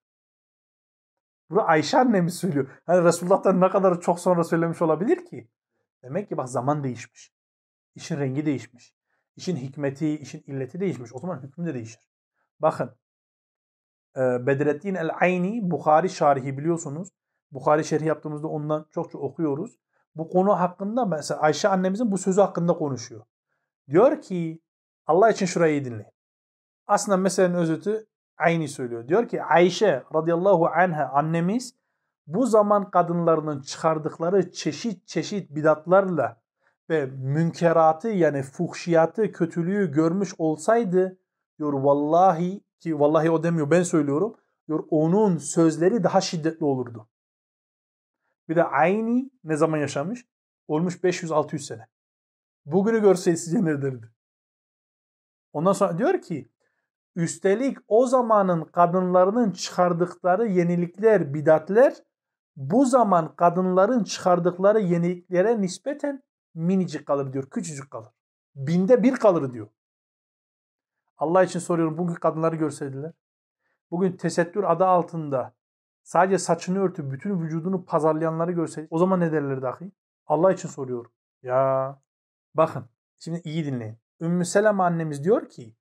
Bunu Ayşe annemiz söylüyor. Hani Resulullah'tan ne kadar çok sonra söylemiş olabilir ki? Demek ki bak zaman değişmiş. İşin rengi değişmiş. İşin hikmeti, işin illeti değişmiş. O zaman hüküm de değişir. Bakın Bedrettin el-Ayni Bukhari şarihi biliyorsunuz. Bukhari şerhi yaptığımızda ondan çok çok okuyoruz. Bu konu hakkında mesela Ayşe annemizin bu sözü hakkında konuşuyor. Diyor ki Allah için şurayı dinleyin. Aslında meselenin özeti Ayni söylüyor. Diyor ki Ayşe radıyallahu anha annemiz bu zaman kadınlarının çıkardıkları çeşit çeşit bidatlarla ve münkeratı yani fuhşiyatı, kötülüğü görmüş olsaydı diyor vallahi ki vallahi o demiyor ben söylüyorum. Diyor onun sözleri daha şiddetli olurdu. Bir de Ayni ne zaman yaşamış? Olmuş 500-600 sene. Bugünü görseydi sizce ne derdi? Ondan sonra diyor ki Üstelik o zamanın kadınlarının çıkardıkları yenilikler, bidatler bu zaman kadınların çıkardıkları yeniliklere nispeten minicik kalır diyor. Küçücük kalır. Binde bir kalır diyor. Allah için soruyorum bugün kadınları görseydiler. Bugün tesettür adı altında sadece saçını örtüp bütün vücudunu pazarlayanları görseydik o zaman ne derler dahi? Allah için soruyorum. Ya bakın şimdi iyi dinleyin. Ümmü Seleme annemiz diyor ki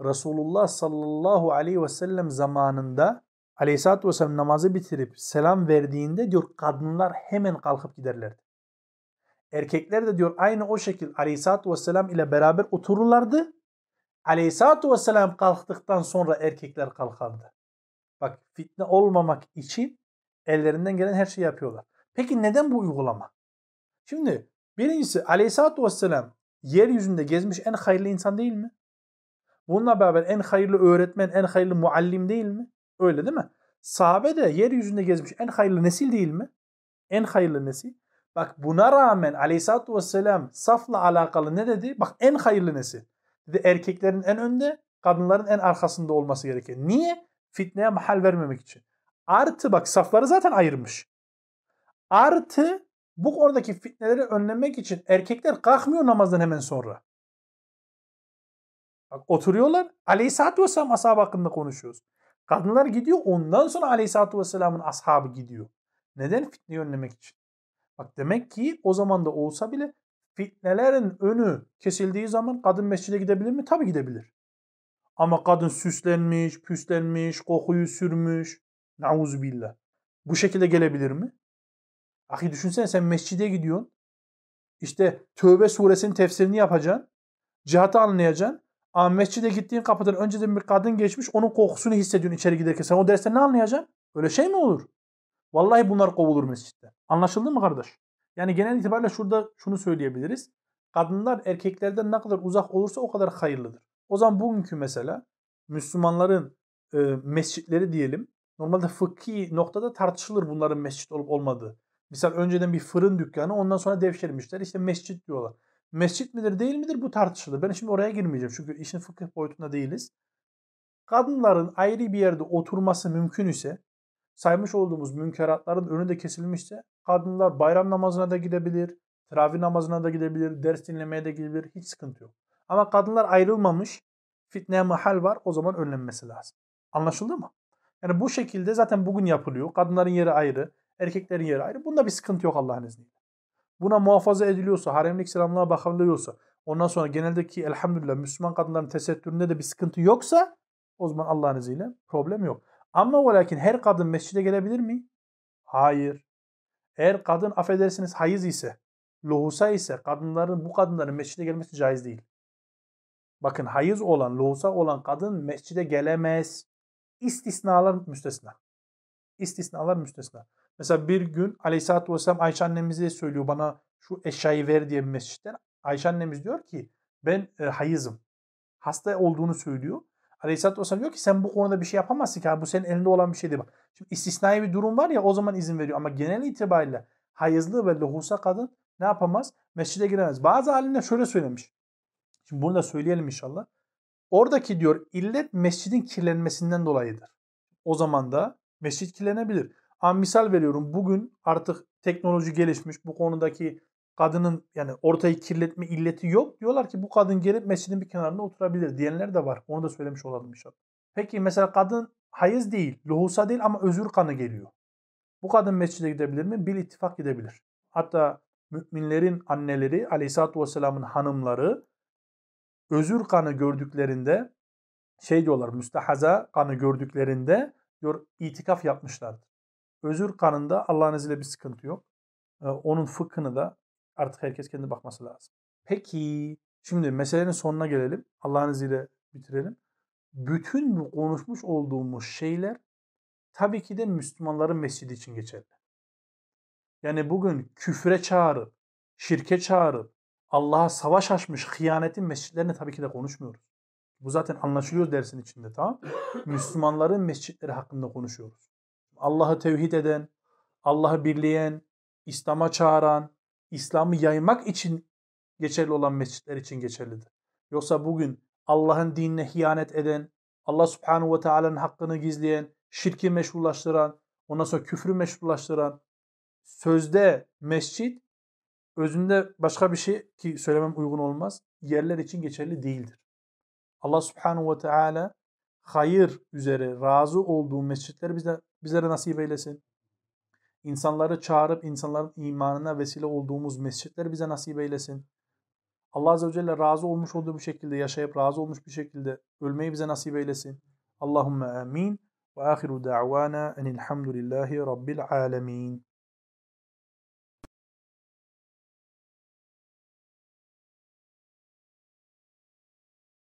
Resulullah sallallahu aleyhi ve sellem zamanında aleyhissalatü vesselam namazı bitirip selam verdiğinde diyor kadınlar hemen kalkıp giderlerdi. Erkekler de diyor aynı o şekil aleyhissalatü vesselam ile beraber otururlardı. Aleyhissalatü vesselam kalktıktan sonra erkekler kalkardı. Bak fitne olmamak için ellerinden gelen her şeyi yapıyorlar. Peki neden bu uygulama? Şimdi birincisi aleyhissalatü vesselam yeryüzünde gezmiş en hayırlı insan değil mi? Bununla beraber en hayırlı öğretmen, en hayırlı muallim değil mi? Öyle değil mi? Sahabe de yeryüzünde gezmiş en hayırlı nesil değil mi? En hayırlı nesil. Bak buna rağmen aleyhissalatü vesselam safla alakalı ne dedi? Bak en hayırlı nesil. Dedi erkeklerin en önde, kadınların en arkasında olması gerekir. Niye? Fitneye mahal vermemek için. Artı bak safları zaten ayırmış. Artı bu oradaki fitneleri önlemek için erkekler kalkmıyor namazdan hemen sonra. Bak oturuyorlar. Aleyhisselatü Vesselam ashabı hakkında konuşuyoruz. Kadınlar gidiyor ondan sonra Aleyhisselatü Vesselam'ın ashabı gidiyor. Neden? Fitneyi önlemek için. Bak demek ki o zaman da olsa bile fitnelerin önü kesildiği zaman kadın mescide gidebilir mi? Tabii gidebilir. Ama kadın süslenmiş, püslenmiş, kokuyu sürmüş. Nauzubillah. Bu şekilde gelebilir mi? Ahi düşünsene sen mescide gidiyorsun. İşte Tövbe suresinin tefsirini yapacaksın. Cihatı anlayacaksın. Ama mescide gittiğin kapıdan önceden bir kadın geçmiş onun kokusunu hissediyorsun içeri giderken. Sen o derste ne anlayacaksın? Öyle şey mi olur? Vallahi bunlar kovulur mescitte. Anlaşıldı mı kardeş? Yani genel itibariyle şurada şunu söyleyebiliriz. Kadınlar erkeklerden ne kadar uzak olursa o kadar hayırlıdır. O zaman bugünkü mesela Müslümanların e, mescitleri diyelim. Normalde fıkhi noktada tartışılır bunların mescit olup olmadığı. Misal önceden bir fırın dükkanı ondan sonra devşirmişler. İşte mescit diyorlar. Mescit midir değil midir bu tartışılır. Ben şimdi oraya girmeyeceğim çünkü işin fıkıh boyutunda değiliz. Kadınların ayrı bir yerde oturması mümkün ise saymış olduğumuz münkeratların önü de kesilmişse kadınlar bayram namazına da gidebilir, teravih namazına da gidebilir, ders dinlemeye de gidebilir. Hiç sıkıntı yok. Ama kadınlar ayrılmamış, fitneye mahal var o zaman önlenmesi lazım. Anlaşıldı mı? Yani bu şekilde zaten bugün yapılıyor. Kadınların yeri ayrı, erkeklerin yeri ayrı. Bunda bir sıkıntı yok Allah'ın izniyle. Buna muhafaza ediliyorsa, haremlik selamlığa bakılıyorsa, ondan sonra geneldeki elhamdülillah Müslüman kadınların tesettüründe de bir sıkıntı yoksa o zaman Allah'ın izniyle problem yok. Ama ve lakin her kadın mescide gelebilir mi? Hayır. Eğer kadın affedersiniz hayız ise, lohusa ise kadınların bu kadınların mescide gelmesi caiz değil. Bakın hayız olan, lohusa olan kadın mescide gelemez. İstisnalar müstesna. İstisnalar müstesna. Mesela bir gün Aleyhisselatü Vesselam Ayşe annemize söylüyor bana şu eşyayı ver diye mescitten. Ayşe annemiz diyor ki ben e, hayızım. Hasta olduğunu söylüyor. Aleyhisselatü Vesselam diyor ki sen bu konuda bir şey yapamazsın ki. Bu senin elinde olan bir şey değil. Bak. Şimdi istisnai bir durum var ya o zaman izin veriyor. Ama genel itibariyle hayızlı ve lohusa kadın ne yapamaz? Mescide giremez. Bazı alimler şöyle söylemiş. Şimdi bunu da söyleyelim inşallah. Oradaki diyor illet mescidin kirlenmesinden dolayıdır. O zaman da mescit kirlenebilir. Ama misal veriyorum bugün artık teknoloji gelişmiş. Bu konudaki kadının yani ortayı kirletme illeti yok. Diyorlar ki bu kadın gelip mescidin bir kenarında oturabilir diyenler de var. Onu da söylemiş olalım inşallah. Peki mesela kadın hayız değil, lohusa değil ama özür kanı geliyor. Bu kadın mescide gidebilir mi? Bir ittifak gidebilir. Hatta müminlerin anneleri Aleyhisselatü Vesselam'ın hanımları özür kanı gördüklerinde şey diyorlar müstehaza kanı gördüklerinde diyor itikaf yapmışlardır. Özür kanında Allah'ın izniyle bir sıkıntı yok. Onun fıkhını da artık herkes kendi bakması lazım. Peki şimdi meselenin sonuna gelelim. Allah'ın izniyle bitirelim. Bütün bu konuşmuş olduğumuz şeyler tabii ki de Müslümanların mescidi için geçerli. Yani bugün küfre çağırıp, şirke çağırıp, Allah'a savaş açmış hıyanetin mescitlerini tabii ki de konuşmuyoruz. Bu zaten anlaşılıyor dersin içinde tamam Müslümanların mescitleri hakkında konuşuyoruz. Allah'ı tevhid eden, Allah'ı birleyen, İslam'a çağıran, İslam'ı yaymak için geçerli olan mescitler için geçerlidir. Yoksa bugün Allah'ın dinine hiyanet eden, Allah subhanahu ve teala'nın hakkını gizleyen, şirki meşrulaştıran, ondan sonra küfrü meşrulaştıran, sözde mescit, özünde başka bir şey ki söylemem uygun olmaz, yerler için geçerli değildir. Allah subhanahu ve teala hayır üzere razı olduğu mescitleri bize, bizlere nasip eylesin. İnsanları çağırıp insanların imanına vesile olduğumuz mescitleri bize nasip eylesin. Allah Azze ve Celle razı olmuş olduğu bir şekilde yaşayıp razı olmuş bir şekilde ölmeyi bize nasip eylesin. Allahümme amin. Ve ahiru da'vana enilhamdülillahi rabbil alemin.